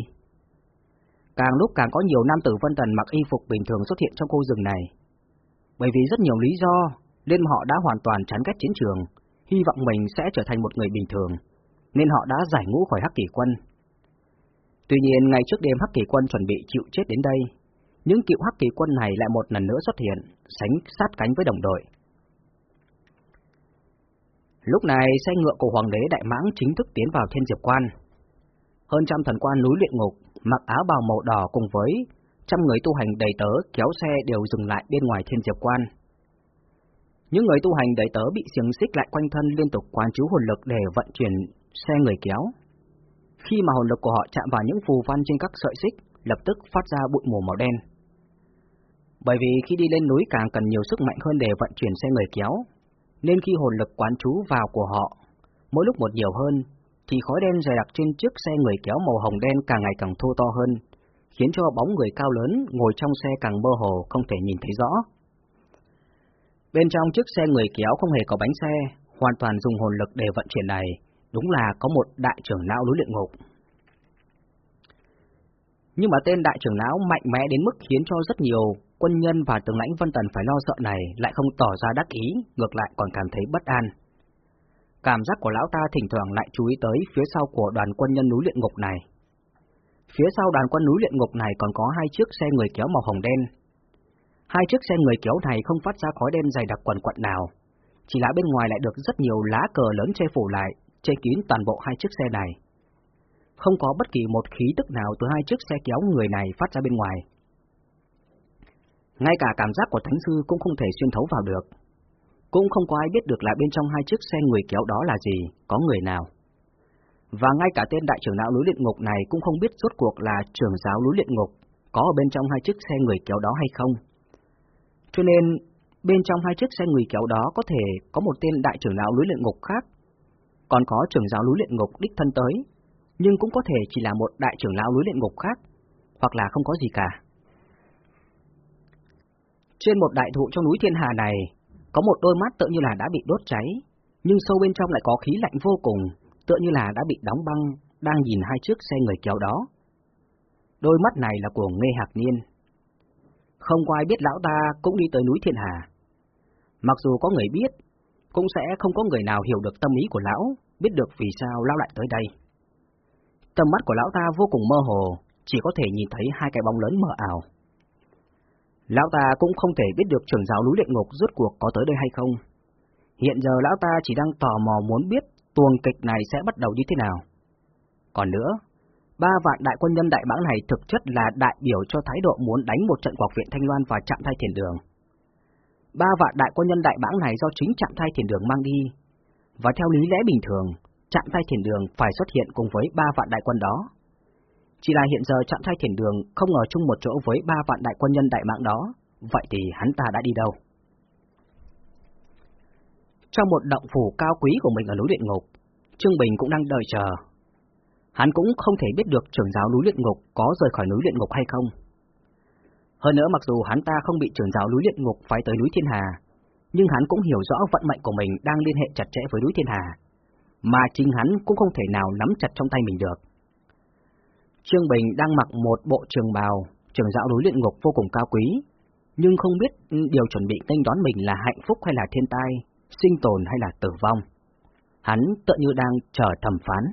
Càng lúc càng có nhiều nam tử Vân Tần mặc y phục bình thường xuất hiện trong khu rừng này. Bởi vì rất nhiều lý do, nên họ đã hoàn toàn chán ghét chiến trường, hy vọng mình sẽ trở thành một người bình thường, nên họ đã giải ngũ khỏi Hắc Kỳ Quân. Tuy nhiên, ngay trước đêm Hắc Kỳ Quân chuẩn bị chịu chết đến đây, những cựu Hắc Kỳ Quân này lại một lần nữa xuất hiện, sánh sát cánh với đồng đội. Lúc này, xe ngựa của Hoàng đế Đại Mãng chính thức tiến vào Thiên Diệp Quan. Hơn trăm thần quan núi luyện ngục, mặc áo bào màu đỏ cùng với trăm người tu hành đầy tớ kéo xe đều dừng lại bên ngoài Thiên Diệp Quan. Những người tu hành đầy tớ bị xiềng xích lại quanh thân liên tục quán chú hồn lực để vận chuyển xe người kéo. Khi mà hồn lực của họ chạm vào những phù văn trên các sợi xích, lập tức phát ra bụi mù màu đen. Bởi vì khi đi lên núi càng cần nhiều sức mạnh hơn để vận chuyển xe người kéo, nên khi hồn lực quán chú vào của họ, mỗi lúc một nhiều hơn, thì khói đen dày đặc trên chiếc xe người kéo màu hồng đen càng ngày càng thô to hơn, khiến cho bóng người cao lớn ngồi trong xe càng mơ hồ không thể nhìn thấy rõ. Bên trong chiếc xe người kéo không hề có bánh xe, hoàn toàn dùng hồn lực để vận chuyển này, đúng là có một đại trưởng lão núi luyện ngục. Nhưng mà tên đại trưởng lão mạnh mẽ đến mức khiến cho rất nhiều quân nhân và tướng lãnh Vân Tần phải lo sợ này lại không tỏ ra đắc ý, ngược lại còn cảm thấy bất an. Cảm giác của lão ta thỉnh thoảng lại chú ý tới phía sau của đoàn quân nhân núi luyện ngục này. Phía sau đoàn quân núi luyện ngục này còn có hai chiếc xe người kéo màu hồng đen. Hai chiếc xe người kéo này không phát ra khói đen dày đặc quần quận nào, chỉ là bên ngoài lại được rất nhiều lá cờ lớn che phủ lại, che kín toàn bộ hai chiếc xe này. Không có bất kỳ một khí tức nào từ hai chiếc xe kéo người này phát ra bên ngoài. Ngay cả cảm giác của Thánh Sư cũng không thể xuyên thấu vào được. Cũng không có ai biết được là bên trong hai chiếc xe người kéo đó là gì, có người nào. Và ngay cả tên đại trưởng lão núi luyện ngục này cũng không biết rốt cuộc là trưởng giáo núi luyện ngục có ở bên trong hai chiếc xe người kéo đó hay không. Cho nên, bên trong hai chiếc xe người kéo đó có thể có một tên đại trưởng lão núi luyện ngục khác, còn có trưởng giáo núi luyện ngục đích thân tới, nhưng cũng có thể chỉ là một đại trưởng lão núi luyện ngục khác, hoặc là không có gì cả. Trên một đại thụ trong núi thiên hà này, có một đôi mắt tựa như là đã bị đốt cháy, nhưng sâu bên trong lại có khí lạnh vô cùng, tựa như là đã bị đóng băng, đang nhìn hai chiếc xe người kéo đó. Đôi mắt này là của Nghê Hạc Niên. Không có ai biết lão ta cũng đi tới núi Thiên Hà. Mặc dù có người biết, cũng sẽ không có người nào hiểu được tâm ý của lão, biết được vì sao lão lại tới đây. Tầm mắt của lão ta vô cùng mơ hồ, chỉ có thể nhìn thấy hai cái bóng lớn mờ ảo. Lão ta cũng không thể biết được trưởng giáo núi luyện ngục rốt cuộc có tới đây hay không. Hiện giờ lão ta chỉ đang tò mò muốn biết tuồng kịch này sẽ bắt đầu như thế nào. Còn nữa, ba vạn đại quân nhân đại mãng này thực chất là đại biểu cho thái độ muốn đánh một trận quạc viện Thanh Loan và chạm thai thiền đường. Ba vạn đại quân nhân đại mãng này do chính chạm thai thiền đường mang đi, và theo lý lẽ bình thường, chạm thai thiền đường phải xuất hiện cùng với ba vạn đại quân đó. Chỉ là hiện giờ chạm thay thiền đường không ở chung một chỗ với ba vạn đại quân nhân đại mạng đó, vậy thì hắn ta đã đi đâu? Trong một động phủ cao quý của mình ở núi luyện ngục, Trương Bình cũng đang đợi chờ. Hắn cũng không thể biết được trưởng giáo núi luyện ngục có rời khỏi núi luyện ngục hay không. Hơn nữa mặc dù hắn ta không bị trưởng giáo núi luyện ngục phái tới núi Thiên Hà, nhưng hắn cũng hiểu rõ vận mệnh của mình đang liên hệ chặt chẽ với núi Thiên Hà, mà chính hắn cũng không thể nào nắm chặt trong tay mình được. Trương Bình đang mặc một bộ trường bào, trường giáo đối luyện ngục vô cùng cao quý, nhưng không biết điều chuẩn bị tinh đón mình là hạnh phúc hay là thiên tai, sinh tồn hay là tử vong. Hắn tự như đang chờ thẩm phán.